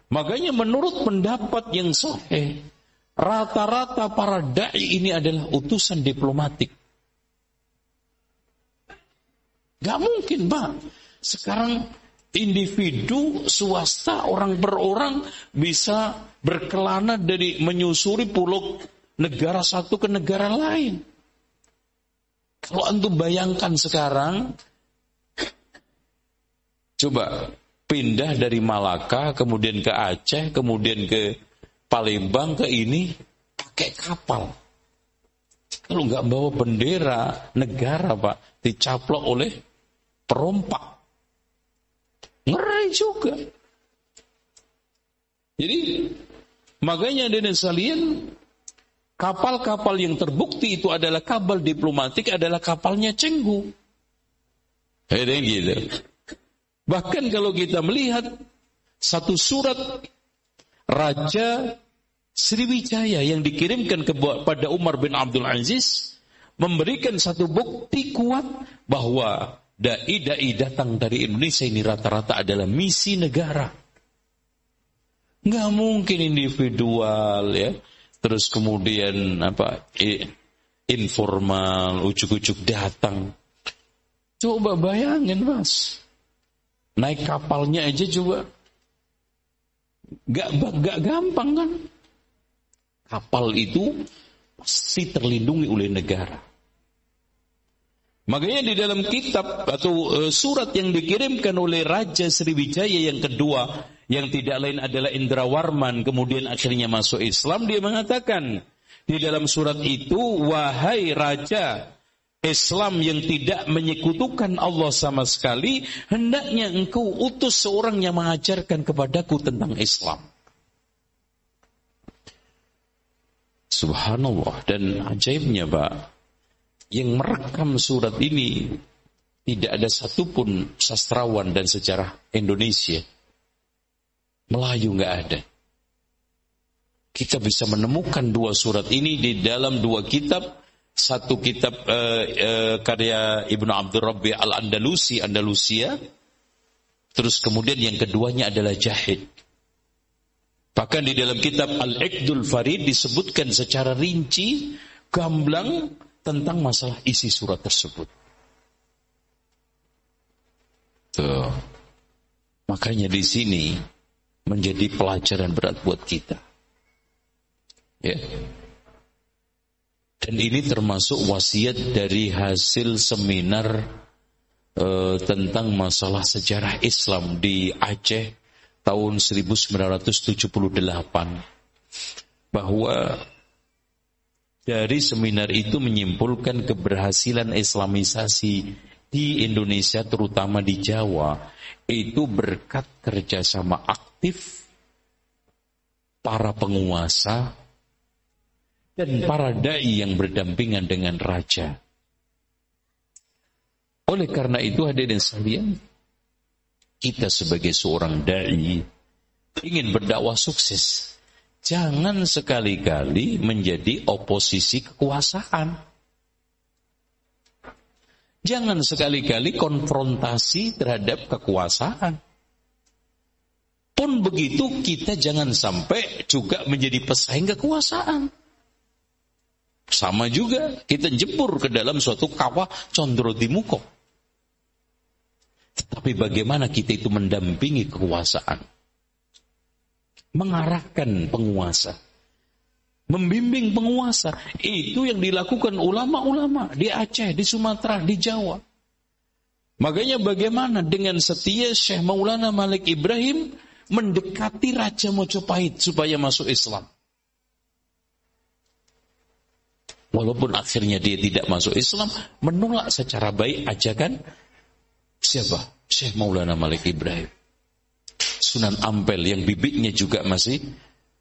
Makanya menurut pendapat yang sahih, rata-rata para dai ini adalah utusan diplomatik. Gak mungkin, Pak. Sekarang individu swasta orang per orang bisa berkelana dari menyusuri pulau negara satu ke negara lain. Kalau antum bayangkan sekarang, coba pindah dari Malaka, kemudian ke Aceh, kemudian ke Palembang, ke ini, pakai kapal. Kalau nggak bawa bendera negara, Pak, dicaplok oleh perompak. Ngeri juga. Jadi, makanya dengan salian kapal-kapal yang terbukti itu adalah kapal diplomatik adalah kapalnya Cenggu. Gitu. Bahkan kalau kita melihat satu surat Raja Sriwijaya yang dikirimkan kepada Umar bin Abdul Aziz memberikan satu bukti kuat bahwa dai-dai datang dari Indonesia ini rata-rata adalah misi negara. Nggak mungkin individual ya terus kemudian apa informal ujuk-ujuk datang. Coba bayangin mas. Naik kapalnya aja coba. Gak, gak gampang kan? Kapal itu pasti terlindungi oleh negara Makanya di dalam kitab atau uh, surat yang dikirimkan oleh Raja Sriwijaya yang kedua yang tidak lain adalah Indra Warman kemudian akhirnya masuk Islam dia mengatakan di dalam surat itu wahai raja Islam yang tidak menyekutukan Allah sama sekali hendaknya engkau utus seorang yang mengajarkan kepadaku tentang Islam. Subhanallah dan ajaibnya Pak yang merekam surat ini tidak ada satupun sastrawan dan sejarah Indonesia. Melayu nggak ada. Kita bisa menemukan dua surat ini di dalam dua kitab. Satu kitab uh, uh, karya Ibnu Abdul Rabbi Al-Andalusi, Andalusia. Terus kemudian yang keduanya adalah Jahid. Bahkan di dalam kitab Al-Iqdul Farid disebutkan secara rinci, gamblang, tentang masalah isi surat tersebut. Tuh. Makanya di sini menjadi pelajaran berat buat kita. Ya. Dan ini termasuk wasiat dari hasil seminar uh, tentang masalah sejarah Islam di Aceh tahun 1978 bahwa dari seminar itu menyimpulkan keberhasilan Islamisasi di Indonesia terutama di Jawa itu berkat kerjasama aktif para penguasa dan para dai yang berdampingan dengan raja. Oleh karena itu hadirin sekalian, kita sebagai seorang dai ingin berdakwah sukses, jangan sekali-kali menjadi oposisi kekuasaan. Jangan sekali-kali konfrontasi terhadap kekuasaan. Pun begitu kita jangan sampai juga menjadi pesaing kekuasaan. Sama juga kita jebur ke dalam suatu kawah condro dimuko. Tetapi bagaimana kita itu mendampingi kekuasaan? Mengarahkan penguasa. Membimbing penguasa. Itu yang dilakukan ulama-ulama di Aceh, di Sumatera, di Jawa. Makanya bagaimana dengan setia Syekh Maulana Malik Ibrahim mendekati Raja Mojopahit supaya masuk Islam. Walaupun akhirnya dia tidak masuk Islam, menolak secara baik ajakan siapa? Syekh Maulana Malik Ibrahim. Sunan Ampel yang bibitnya juga masih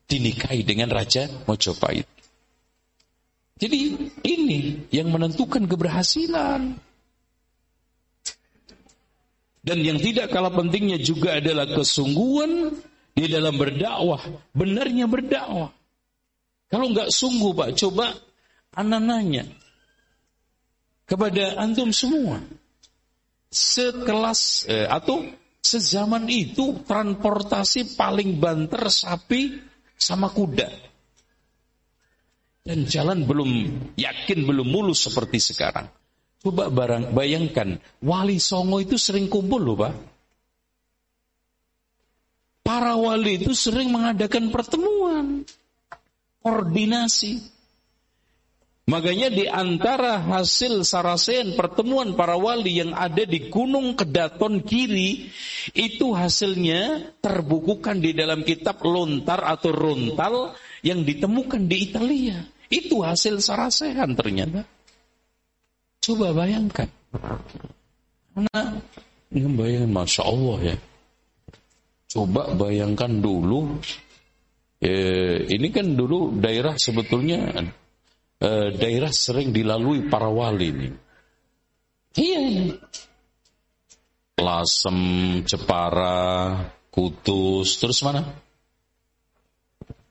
dinikahi dengan Raja Mojopahit. Jadi ini yang menentukan keberhasilan. Dan yang tidak kalah pentingnya juga adalah kesungguhan di dalam berdakwah, benarnya berdakwah. Kalau nggak sungguh Pak, coba anak nanya kepada antum semua. Sekelas eh, atau sezaman itu transportasi paling banter sapi sama kuda. Dan jalan belum yakin belum mulus seperti sekarang. Coba barang, bayangkan, wali songo itu sering kumpul loh Pak. Para wali itu sering mengadakan pertemuan, koordinasi. Makanya di antara hasil sarasen pertemuan para wali yang ada di Gunung Kedaton kiri itu hasilnya terbukukan di dalam kitab lontar atau rontal yang ditemukan di Italia. Itu hasil sarasehan ternyata. Coba bayangkan. Karena ini bayangkan Masya Allah ya. Coba bayangkan dulu. Eh, ini kan dulu daerah sebetulnya eh, daerah sering dilalui para wali ini. Iya. Lasem, Jepara, Kudus, terus mana?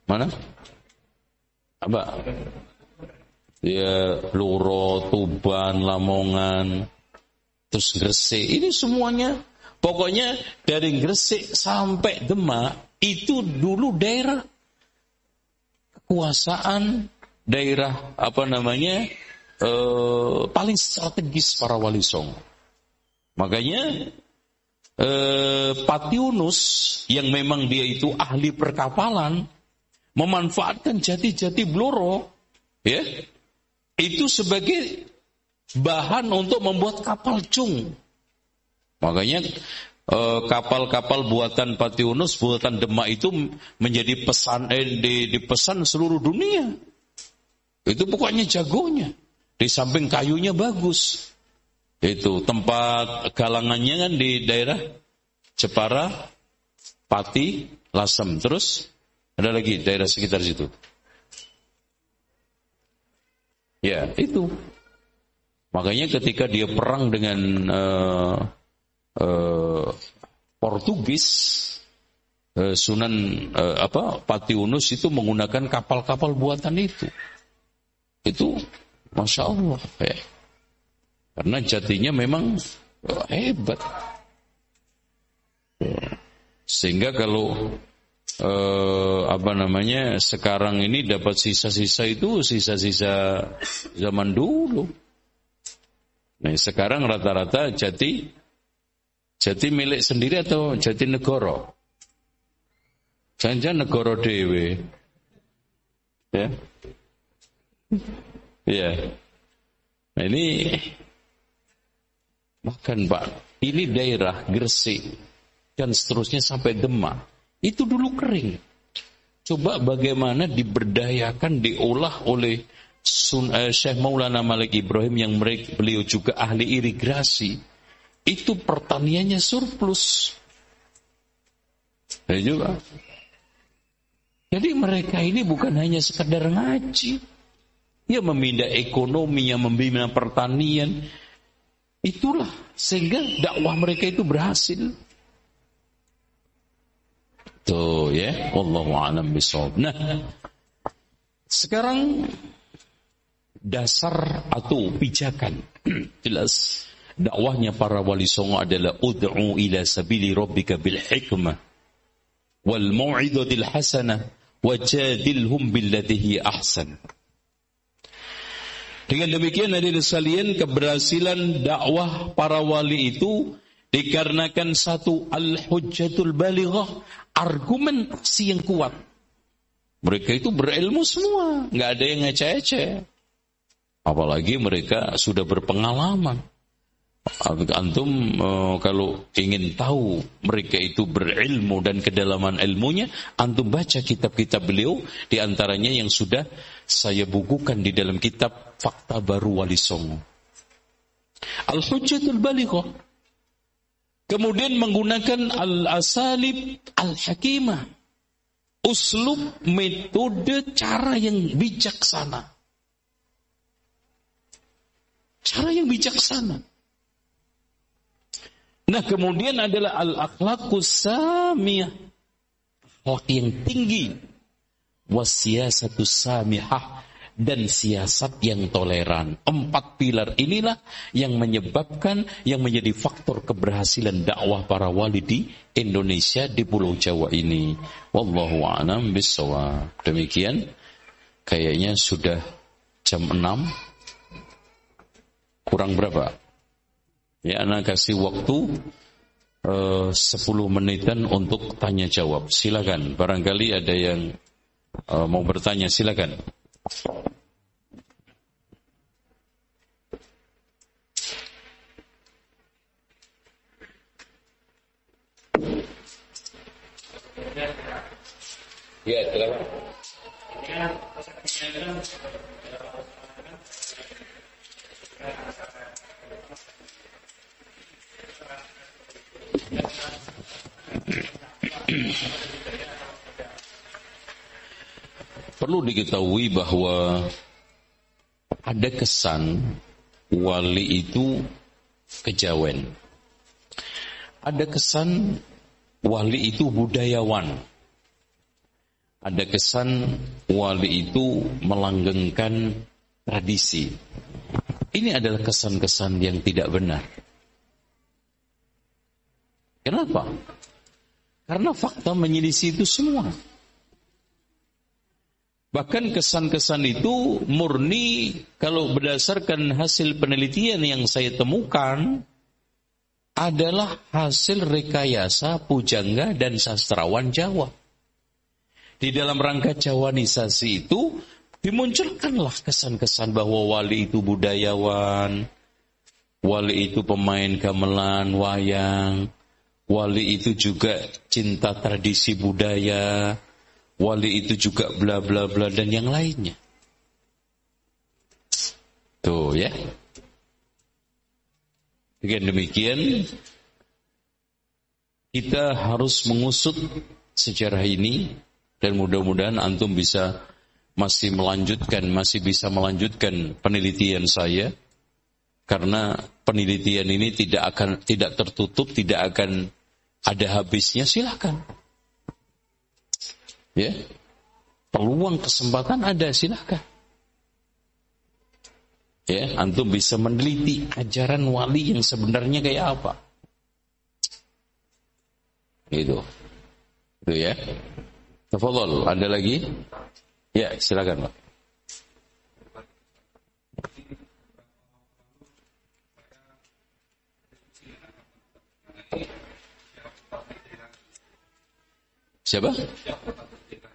Mana? Apa? ya Luro, Tuban, Lamongan, terus Gresik. Ini semuanya pokoknya dari Gresik sampai Demak itu dulu daerah kekuasaan daerah apa namanya eh, paling strategis para wali songo. Makanya eh, Patiunus yang memang dia itu ahli perkapalan memanfaatkan jati-jati bloro ya itu sebagai bahan untuk membuat kapal cung. Makanya eh, kapal-kapal buatan Patiunus, buatan Demak itu menjadi pesan eh, di, dipesan seluruh dunia. Itu pokoknya jagonya. Di samping kayunya bagus. Itu tempat galangannya kan di daerah Jepara, Pati, Lasem. Terus ada lagi daerah sekitar situ. Ya, itu. Makanya ketika dia perang dengan uh, uh, Portugis, uh, Sunan uh, apa Patiunus itu menggunakan kapal-kapal buatan itu. Itu masya Allah ya. Karena jatinya memang hebat. Ya. Sehingga kalau eh, apa namanya sekarang ini dapat sisa-sisa itu sisa-sisa zaman dulu. Nah sekarang rata-rata jati jati milik sendiri atau jati negara? Jangan negara dewe. Ya. Ya. Nah ini bahkan Pak, ini daerah Gresik dan seterusnya sampai Demak itu dulu kering. Coba bagaimana diberdayakan, diolah oleh Sun, eh, Syekh Maulana Malik Ibrahim yang mereka, beliau juga ahli irigasi. Itu pertaniannya surplus. Ya juga. Jadi mereka ini bukan hanya sekedar ngaji. Ya membina ekonomi, yang membina pertanian. Itulah sehingga dakwah mereka itu berhasil. Tuh ya, wallahu alam bisawab. Nah, sekarang dasar atau pijakan jelas dakwahnya para wali songo adalah ud'u ila sabili rabbika bil hikmah wal mau'izatil hasanah wajadilhum billatihi ahsan. Dengan demikian hadirin sekalian keberhasilan dakwah para wali itu dikarenakan satu al-hujjatul balighah, argumentasi yang kuat. Mereka itu berilmu semua, nggak ada yang ngece-ngece. Apalagi mereka sudah berpengalaman. Antum uh, kalau ingin tahu mereka itu berilmu dan kedalaman ilmunya, antum baca kitab-kitab beliau di antaranya yang sudah saya bukukan di dalam kitab Fakta Baru Wali Songo. Al-Hujjatul Balighah. Kemudian menggunakan al-asalib al-hakimah. Uslub, metode, cara yang bijaksana. Cara yang bijaksana. Nah kemudian adalah al-akhlaqus samiyah. Akhlak yang tinggi. Wasiyasatus samihah. Dan siasat yang toleran. Empat pilar inilah yang menyebabkan, yang menjadi faktor keberhasilan dakwah para wali di Indonesia, di Pulau Jawa ini. Wallahu a'lam bisawab. Demikian, kayaknya sudah jam 6. Kurang berapa? Ya, anak kasih waktu eh, uh, 10 menitan untuk tanya jawab. Silakan. Barangkali ada yang uh, mau bertanya, silakan. Ya, silakan. Perlu diketahui bahwa ada kesan wali itu kejawen. Ada kesan wali itu budayawan. Ada kesan wali itu melanggengkan tradisi. Ini adalah kesan-kesan yang tidak benar. Kenapa? Karena fakta menyelisih itu semua. Bahkan kesan-kesan itu murni kalau berdasarkan hasil penelitian yang saya temukan adalah hasil rekayasa pujangga dan sastrawan Jawa. Di dalam rangka Jawanisasi itu dimunculkanlah kesan-kesan bahwa wali itu budayawan, wali itu pemain gamelan, wayang, Wali itu juga cinta tradisi budaya. Wali itu juga bla bla bla dan yang lainnya. Tuh ya. Dengan demikian kita harus mengusut sejarah ini dan mudah-mudahan antum bisa masih melanjutkan, masih bisa melanjutkan penelitian saya karena penelitian ini tidak akan tidak tertutup, tidak akan ada habisnya silakan. Ya. Peluang kesempatan ada silakan. Ya, antum bisa meneliti ajaran wali yang sebenarnya kayak apa. Itu. Itu ya. Tafadhol, ada lagi? Ya, silakan, Pak. Siapa?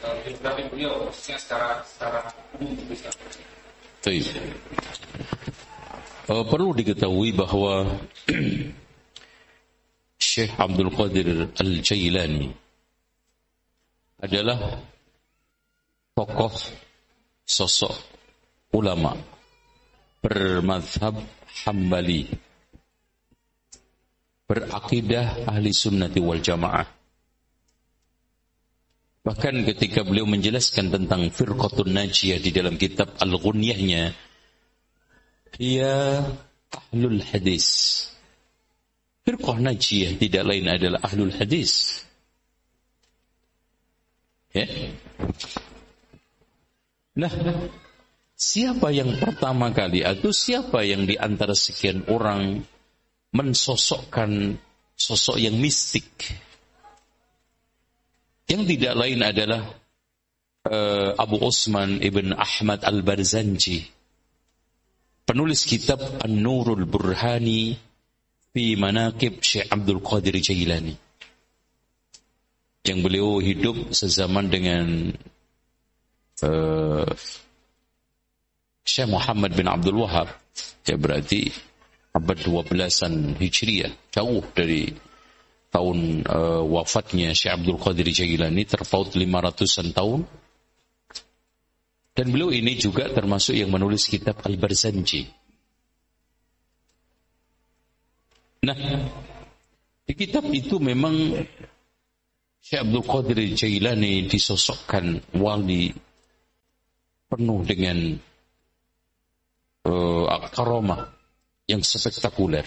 biografi beliau khususnya secara secara umum bisa. Uh, perlu diketahui bahwa Syekh Abdul Qadir Al-Jailani adalah tokoh sosok ulama bermadhab hambali berakidah ahli sunnati wal jamaah bahkan ketika beliau menjelaskan tentang firqatun najiyah di dalam kitab al-ghunyahnya ia ahlul hadis firqah najiyah tidak lain adalah ahlul hadis ya nah Siapa yang pertama kali atau siapa yang di antara sekian orang mensosokkan sosok yang mistik? Yang tidak lain adalah uh, Abu Usman ibn Ahmad al-Barzanji, penulis kitab An-Nurul Burhani fi Manaqib Syekh Abdul Qadir Jailani. Yang beliau hidup sezaman dengan uh, Syekh Muhammad bin Abdul Wahab. Ya berarti abad 12-an Hijriah. Jauh dari tahun uh, wafatnya Syekh Abdul Qadir Jailani terpaut 500-an tahun dan beliau ini juga termasuk yang menulis kitab Al-Barzanji nah di kitab itu memang Syekh Abdul Qadir Jailani disosokkan wali penuh dengan uh, karomah yang spektakuler.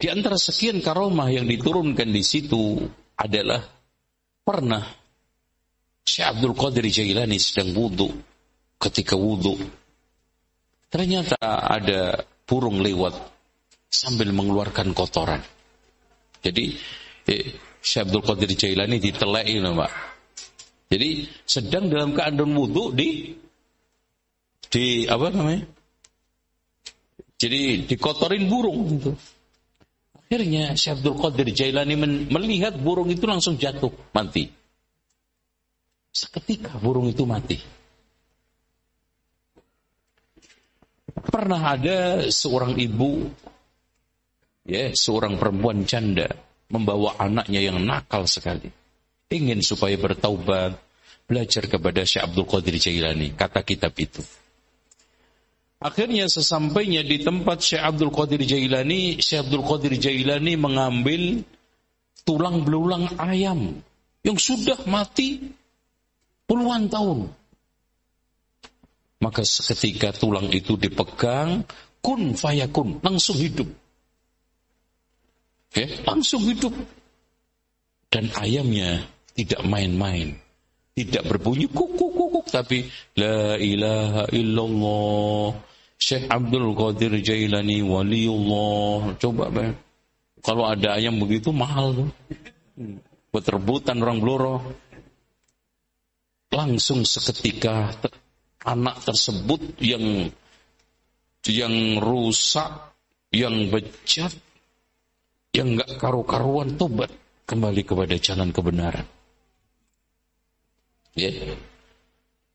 Di antara sekian karomah yang diturunkan di situ adalah pernah Syekh Abdul Qadir Jailani sedang wudhu. Ketika wudhu, ternyata ada burung lewat sambil mengeluarkan kotoran. Jadi eh, Syekh Abdul Qadir Jailani ditelai, Pak. Jadi sedang dalam keadaan wudhu di di apa namanya? Jadi dikotorin burung gitu. Akhirnya Syekh Abdul Qadir Jailani melihat burung itu langsung jatuh, mati. Seketika burung itu mati. Pernah ada seorang ibu, ya, seorang perempuan janda membawa anaknya yang nakal sekali. Ingin supaya bertaubat, belajar kepada Syekh Abdul Qadir Jailani, kata kitab itu. Akhirnya sesampainya di tempat Syekh Abdul Qadir Jailani, Syekh Abdul Qadir Jailani mengambil tulang belulang ayam yang sudah mati puluhan tahun. Maka seketika tulang itu dipegang, kun fayakun, langsung hidup. Ya, langsung hidup. Dan ayamnya tidak main-main. Tidak berbunyi kukuk kukuk, tapi la ilaha illallah Syekh Abdul Qadir Jailani waliullah. Coba bayang. Kalau ada ayam begitu mahal tuh. Buat rebutan orang Bloro. Langsung seketika anak tersebut yang yang rusak, yang bejat, yang nggak karu-karuan tobat kembali kepada jalan kebenaran. Ya.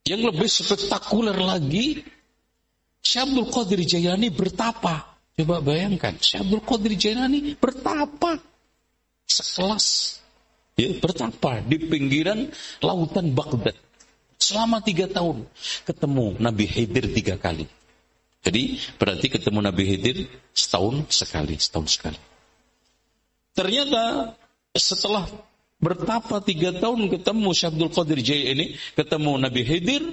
Yang lebih spektakuler lagi, Syabdul Qadir Jailani bertapa. Coba bayangkan, Syabdul Qadir Jailani bertapa. Sekelas. Ya, bertapa di pinggiran lautan Baghdad. Selama tiga tahun. Ketemu Nabi Khidir tiga kali. Jadi berarti ketemu Nabi Khidir setahun sekali, setahun sekali. Ternyata setelah bertapa tiga tahun ketemu Syabdul Qadir Jailani ini, ketemu Nabi Khidir,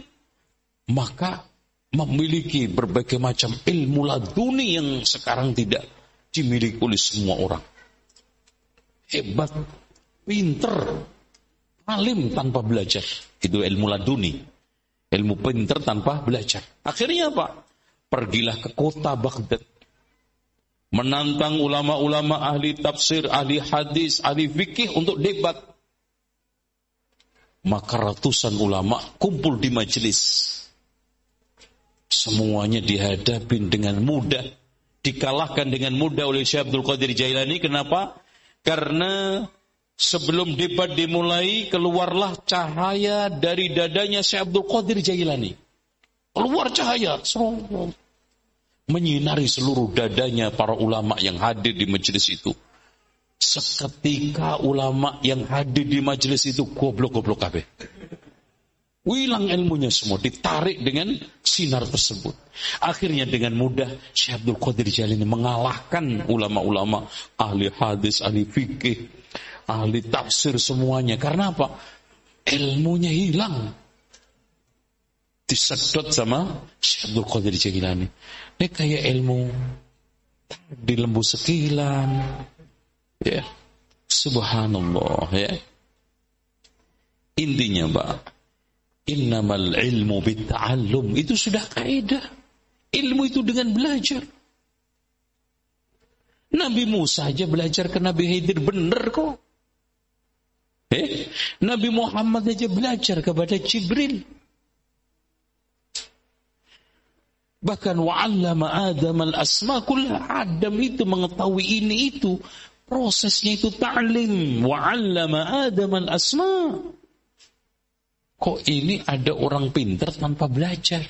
maka memiliki berbagai macam ilmu laduni yang sekarang tidak dimiliki oleh semua orang. Hebat, pinter, alim tanpa belajar. Itu ilmu laduni. Ilmu pinter tanpa belajar. Akhirnya apa? Pergilah ke kota Baghdad. Menantang ulama-ulama ahli tafsir, ahli hadis, ahli fikih untuk debat. Maka ratusan ulama kumpul di majelis Semuanya dihadapi dengan mudah. Dikalahkan dengan mudah oleh Syekh Abdul Qadir Jailani. Kenapa? Karena sebelum debat dimulai, keluarlah cahaya dari dadanya Syekh Abdul Qadir Jailani. Keluar cahaya. menyinari seluruh dadanya para ulama yang hadir di majelis itu. Seketika ulama yang hadir di majelis itu goblok-goblok kabeh. Wilang ilmunya semua, ditarik dengan sinar tersebut. Akhirnya dengan mudah Syekh Abdul Qadir Jalini mengalahkan ulama-ulama ahli hadis, ahli fikih, ahli tafsir semuanya. Karena apa? Ilmunya hilang. Disedot sama Syekh Abdul Qadir Jalini. Ini kayak ilmu di lembu sekilan. Ya. Subhanallah ya. Intinya Pak, Innamal ilmu bitta'allum. Itu sudah kaidah. Ilmu itu dengan belajar. Nabi Musa aja belajar ke Nabi Khidir benar kok. Eh, Nabi Muhammad aja belajar kepada Jibril. Bahkan wa'allama Adam al-asma kullah. Adam itu mengetahui ini itu. Prosesnya itu ta'lim. Wa'allama Adam al-asma. Kok ini ada orang pintar tanpa belajar?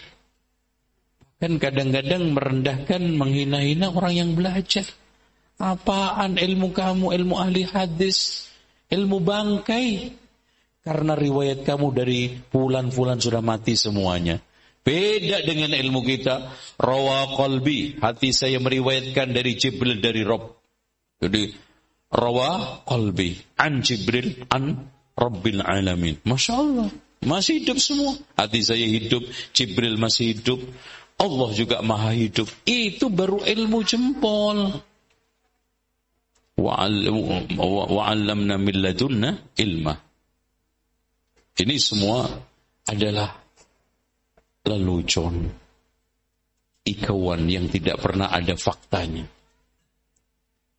Kan kadang-kadang merendahkan, menghina-hina orang yang belajar. Apaan ilmu kamu, ilmu ahli hadis, ilmu bangkai. Karena riwayat kamu dari bulan-bulan sudah mati semuanya. Beda dengan ilmu kita. Rawa qalbi. Hati saya meriwayatkan dari Jibril, dari Rob. Jadi, rawa qalbi. An Jibril, an Rabbil Alamin. Masya Allah. Masih hidup semua. Hati saya hidup, Jibril masih hidup, Allah juga maha hidup. Itu baru ilmu jempol. Wa'allamna min ladunna ilma. Ini semua adalah lelucon. Ikawan yang tidak pernah ada faktanya.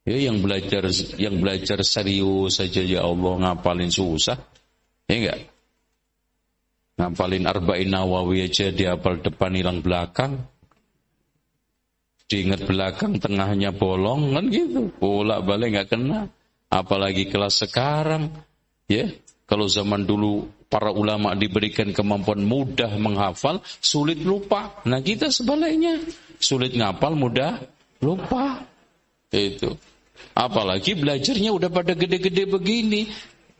Ya yang belajar yang belajar serius saja ya Allah ngapalin susah. Ya enggak? Ngapalin Arba'in Nawawi aja dihafal depan hilang belakang. Diingat belakang tengahnya bolong kan gitu. Bolak balik nggak kena. Apalagi kelas sekarang. Ya, kalau zaman dulu para ulama diberikan kemampuan mudah menghafal, sulit lupa. Nah kita sebaliknya, sulit ngapal, mudah lupa. Itu. Apalagi belajarnya udah pada gede-gede begini.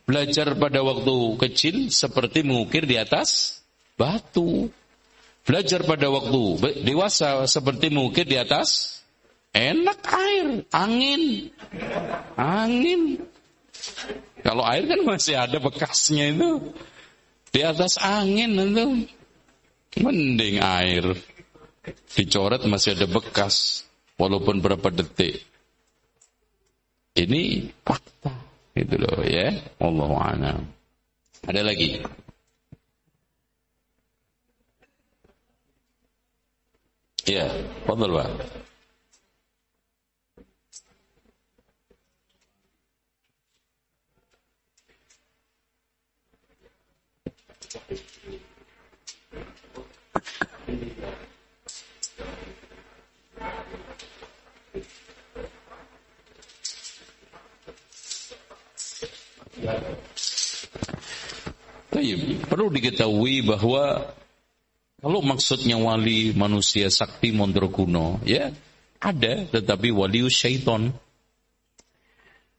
Belajar pada waktu kecil seperti mengukir di atas batu. Belajar pada waktu dewasa seperti mengukir di atas enak air, angin. Angin. Kalau air kan masih ada bekasnya itu. Di atas angin itu. Mending air. Dicoret masih ada bekas. Walaupun berapa detik. Ini fakta. Itu loh ya. Allah a'lam. Ada lagi? Ya, fadal Pak. Tayyib. Perlu diketahui bahwa kalau maksudnya wali manusia sakti mondrokuno, ya ada, tetapi wali syaiton.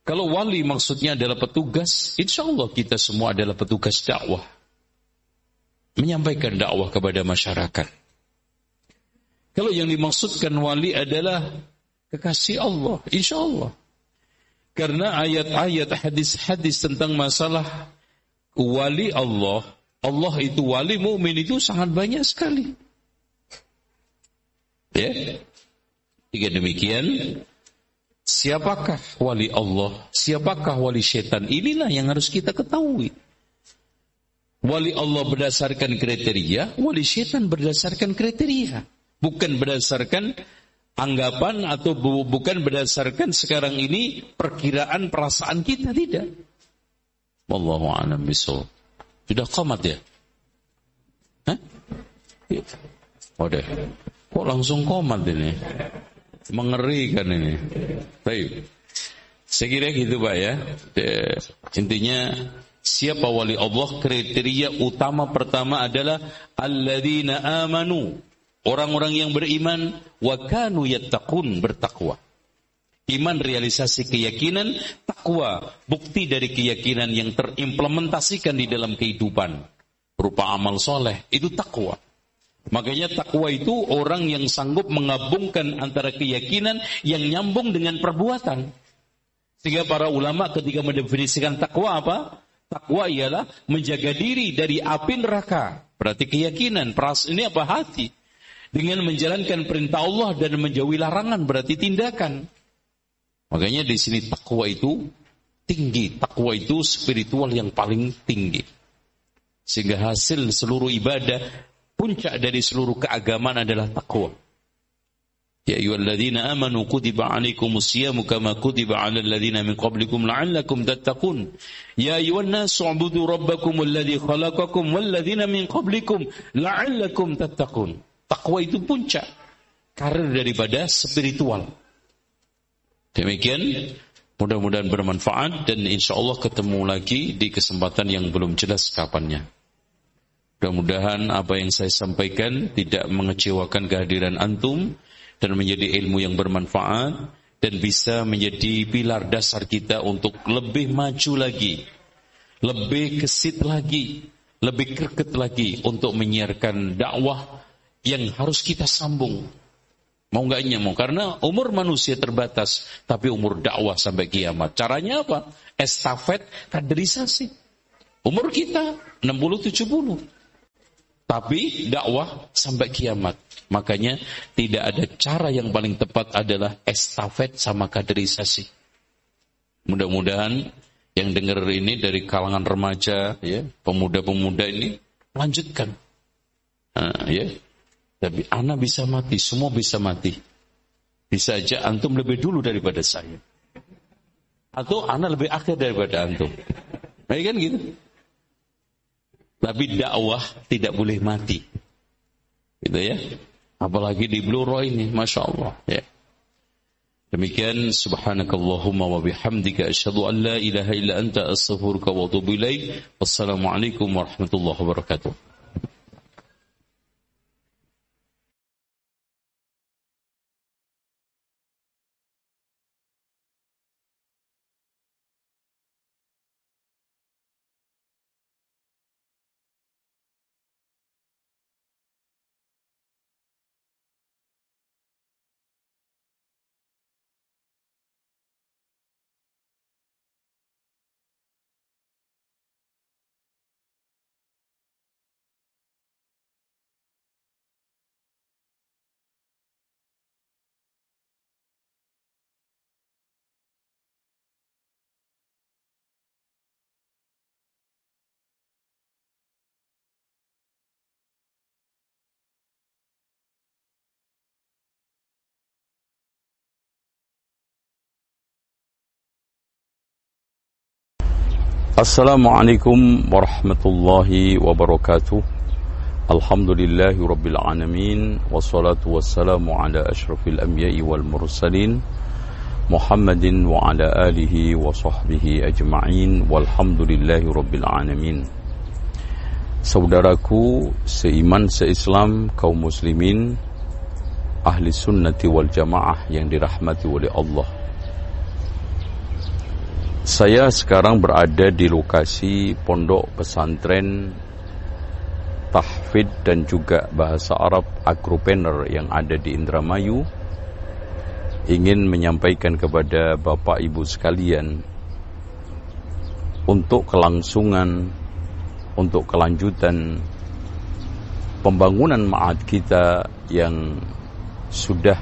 Kalau wali maksudnya adalah petugas, insya Allah kita semua adalah petugas dakwah. Menyampaikan dakwah kepada masyarakat. Kalau yang dimaksudkan wali adalah kekasih Allah, insya Allah. Karena ayat-ayat hadis-hadis tentang masalah wali Allah, Allah itu wali mukmin itu sangat banyak sekali. Ya. Jika demikian, siapakah wali Allah? Siapakah wali setan? Inilah yang harus kita ketahui. Wali Allah berdasarkan kriteria, wali setan berdasarkan kriteria. Bukan berdasarkan anggapan atau bukan berdasarkan sekarang ini perkiraan perasaan kita, tidak. Wallahu a'lam bishawab. Sudah komat ya? Hah? Oh deh. Kok langsung komat ini? Mengerikan ini. Baik. Saya kira gitu Pak ya. Intinya siapa wali Allah kriteria utama pertama adalah alladzina amanu Orang-orang yang beriman wa kanu yattaqun bertakwa. Iman realisasi keyakinan, takwa bukti dari keyakinan yang terimplementasikan di dalam kehidupan berupa amal soleh itu takwa. Makanya takwa itu orang yang sanggup menggabungkan antara keyakinan yang nyambung dengan perbuatan. Sehingga para ulama ketika mendefinisikan takwa apa? Takwa ialah menjaga diri dari api neraka. Berarti keyakinan, peras ini apa hati. Dengan menjalankan perintah Allah dan menjauhi larangan berarti tindakan. Makanya di sini takwa itu tinggi. Takwa itu spiritual yang paling tinggi. Sehingga hasil seluruh ibadah, puncak dari seluruh keagamaan adalah takwa. Ya ayyuhalladzina amanu kutiba alaikumus siyamu kama kutiba alal ladzina min qablikum la'allakum tattaqun. Ya ayyuhan nasu ubudu rabbakum alladzi khalaqakum wal ladzina min qablikum la'allakum tattaqun. Takwa itu puncak karir daripada spiritual. Demikian mudah-mudahan bermanfaat dan insya Allah ketemu lagi di kesempatan yang belum jelas kapannya. Mudah-mudahan apa yang saya sampaikan tidak mengecewakan kehadiran antum dan menjadi ilmu yang bermanfaat dan bisa menjadi pilar dasar kita untuk lebih maju lagi, lebih kesit lagi, lebih kerket lagi untuk menyiarkan dakwah yang harus kita sambung Mau enggaknya mau karena umur manusia terbatas, tapi umur dakwah sampai kiamat. Caranya apa? Estafet kaderisasi. Umur kita 60 70. Tapi dakwah sampai kiamat. Makanya tidak ada cara yang paling tepat adalah estafet sama kaderisasi. Mudah-mudahan yang dengar ini dari kalangan remaja, ya, pemuda-pemuda ini lanjutkan. Nah, ya, tapi anak bisa mati, semua bisa mati. Bisa aja antum lebih dulu daripada saya. Atau anak lebih akhir daripada antum. Nah, kan gitu. Tapi dakwah tidak boleh mati. Gitu ya. Apalagi di Bluro ini, Masya Allah. Ya. Demikian subhanakallahumma wa bihamdika asyhadu an la ilaha illa anta astaghfiruka wa atubu ilaik. Wassalamualaikum warahmatullahi wabarakatuh. Assalamualaikum warahmatullahi wabarakatuh. Alhamdulillahi rabbil alamin. Wassalatu wassalamu ala ashrafil anbiya'i wal mursalin Muhammadin wa ala alihi wa sahbihi ajma'in. Walhamdulillahi rabbil alamin. Saudaraku seiman seislam kaum muslimin Ahli sunnati wal jamaah yang dirahmati oleh Allah saya sekarang berada di lokasi pondok pesantren tahfid dan juga bahasa Arab agropreneur yang ada di Indramayu. Ingin menyampaikan kepada Bapak Ibu sekalian untuk kelangsungan untuk kelanjutan pembangunan ma'ad kita yang sudah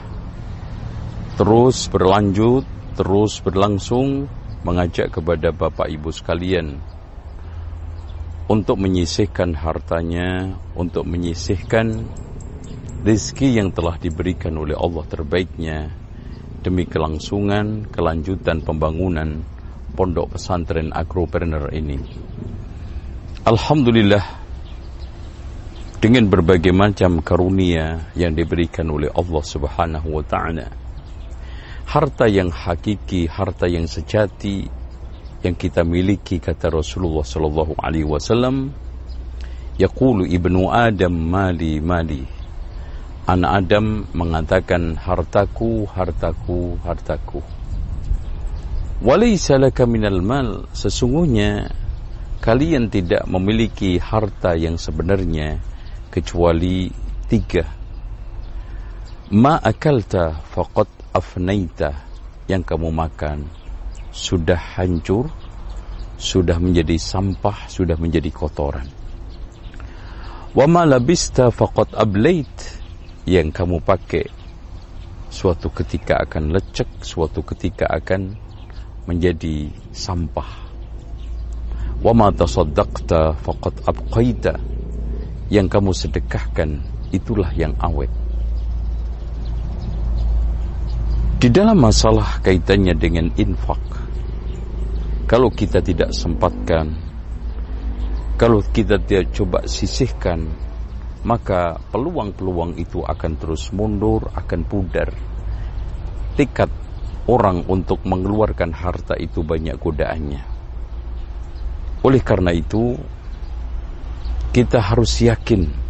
terus berlanjut terus berlangsung mengajak kepada Bapak Ibu sekalian untuk menyisihkan hartanya, untuk menyisihkan rezeki yang telah diberikan oleh Allah terbaiknya demi kelangsungan, kelanjutan pembangunan pondok pesantren agropreneur ini. Alhamdulillah dengan berbagai macam karunia yang diberikan oleh Allah Subhanahu wa taala harta yang hakiki, harta yang sejati yang kita miliki kata Rasulullah sallallahu alaihi wasallam yaqulu ibnu adam mali mali anak Adam mengatakan hartaku, hartaku, hartaku. Walaysa laka minal mal, sesungguhnya kalian tidak memiliki harta yang sebenarnya kecuali tiga. Ma akalta faqad afnaita yang kamu makan sudah hancur, sudah menjadi sampah, sudah menjadi kotoran. Wa ma labista faqad ablait yang kamu pakai suatu ketika akan lecek, suatu ketika akan menjadi sampah. Wa ma tasaddaqta faqad abqaita yang kamu sedekahkan itulah yang awet. Di dalam masalah kaitannya dengan infak, kalau kita tidak sempatkan, kalau kita tidak coba sisihkan, maka peluang-peluang itu akan terus mundur, akan pudar. Tiket orang untuk mengeluarkan harta itu banyak godaannya. Oleh karena itu, kita harus yakin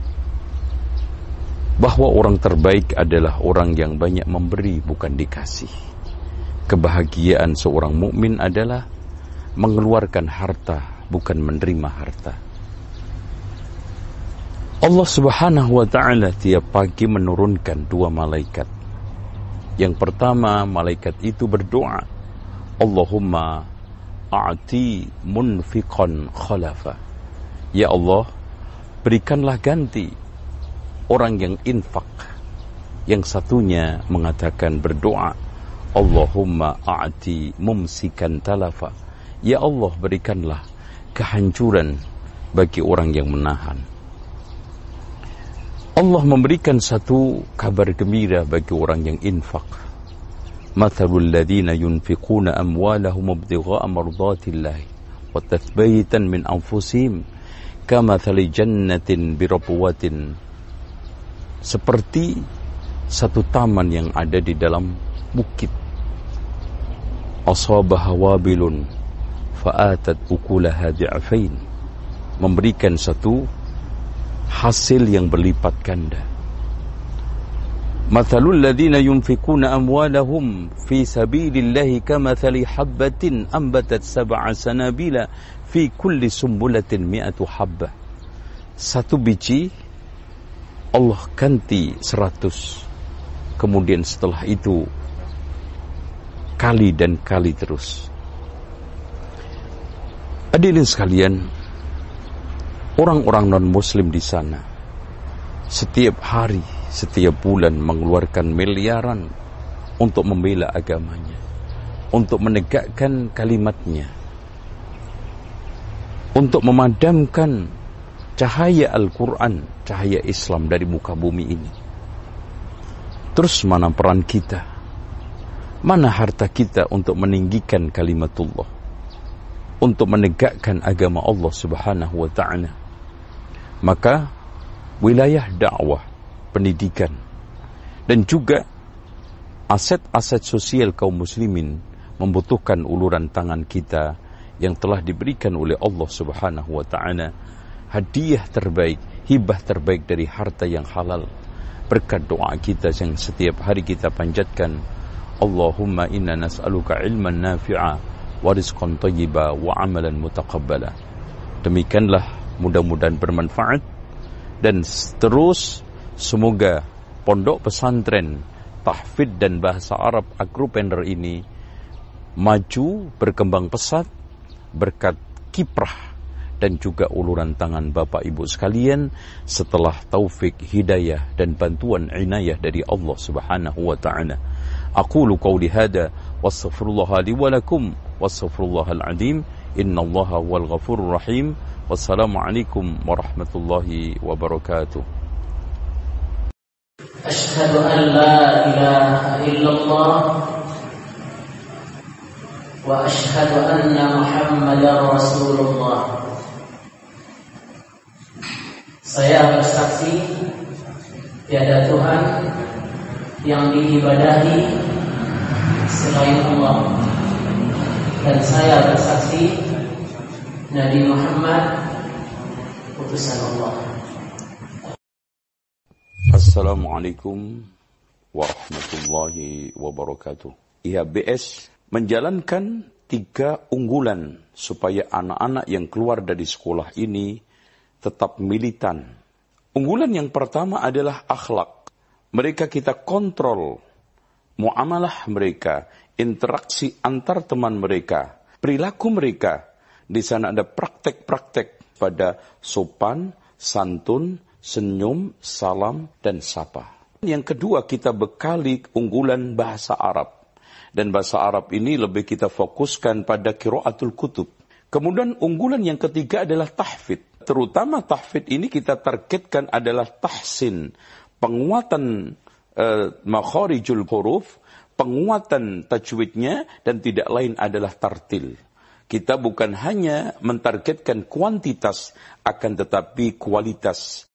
bahwa orang terbaik adalah orang yang banyak memberi bukan dikasih. Kebahagiaan seorang mukmin adalah mengeluarkan harta bukan menerima harta. Allah Subhanahu wa taala tiap pagi menurunkan dua malaikat. Yang pertama malaikat itu berdoa, Allahumma a'ti munfiqan khalafa. Ya Allah, berikanlah ganti orang yang infak. Yang satunya mengatakan berdoa, Allahumma a'ti mumsikan talafa. Ya Allah berikanlah kehancuran bagi orang yang menahan. Allah memberikan satu kabar gembira bagi orang yang infak. Mathalul ladhina yunfiquna amwalahum ibtigha'a mardatillahi wa tathbayitan min anfusihim kamathali jannatin birabwatin seperti satu taman yang ada di dalam bukit. Asabaha wabilun fa'atat ukulaha di'afain memberikan satu hasil yang berlipat ganda. Mathalul ladhina yunfikuna amwalahum fi sabilillahi kamathali habbatin ambatat sab'a sanabila fi kulli sumbulatin mi'atu habbah. Satu biji Allah ganti seratus. Kemudian setelah itu kali dan kali terus. Hadirin sekalian, orang-orang non-muslim di sana setiap hari, setiap bulan mengeluarkan miliaran untuk membela agamanya, untuk menegakkan kalimatnya, untuk memadamkan cahaya Al-Quran, cahaya Islam dari muka bumi ini. Terus mana peran kita? Mana harta kita untuk meninggikan kalimatullah? Untuk menegakkan agama Allah subhanahu wa ta'ala. Maka wilayah dakwah, pendidikan, dan juga aset-aset sosial kaum muslimin membutuhkan uluran tangan kita yang telah diberikan oleh Allah Subhanahu wa taala hadiah terbaik, hibah terbaik dari harta yang halal. Berkat doa kita yang setiap hari kita panjatkan, Allahumma inna nas'aluka ilman nafi'a wa rizqan tayyiba wa amalan mutaqabbala. Demikianlah mudah-mudahan bermanfaat dan terus semoga pondok pesantren tahfidz dan bahasa Arab Agropender ini maju berkembang pesat berkat kiprah dan juga uluran tangan Bapak Ibu sekalian setelah taufik hidayah dan bantuan inayah dari Allah Subhanahu wa taala. Aqulu qawli hada wastaghfirullah li wa lakum wastaghfirullahal azim innallaha wal ghafurur rahim. Wassalamualaikum warahmatullahi wabarakatuh. أشهد أن لا إله إلا الله واشهد ان محمدا رسول الله saya bersaksi tiada Tuhan yang diibadahi selain Allah dan saya bersaksi Nabi Muhammad utusan Allah Assalamualaikum warahmatullahi wabarakatuh. IHBS menjalankan tiga unggulan supaya anak-anak yang keluar dari sekolah ini tetap militan. Unggulan yang pertama adalah akhlak. Mereka kita kontrol muamalah mereka, interaksi antar teman mereka, perilaku mereka. Di sana ada praktek-praktek pada sopan, santun, senyum, salam, dan sapa. Yang kedua kita bekali unggulan bahasa Arab. Dan bahasa Arab ini lebih kita fokuskan pada kiraatul kutub. Kemudian unggulan yang ketiga adalah tahfid. Terutama tahfid ini kita targetkan adalah tahsin. Penguatan uh, makharijul huruf, penguatan tajwidnya, dan tidak lain adalah tartil. Kita bukan hanya mentargetkan kuantitas, akan tetapi kualitas.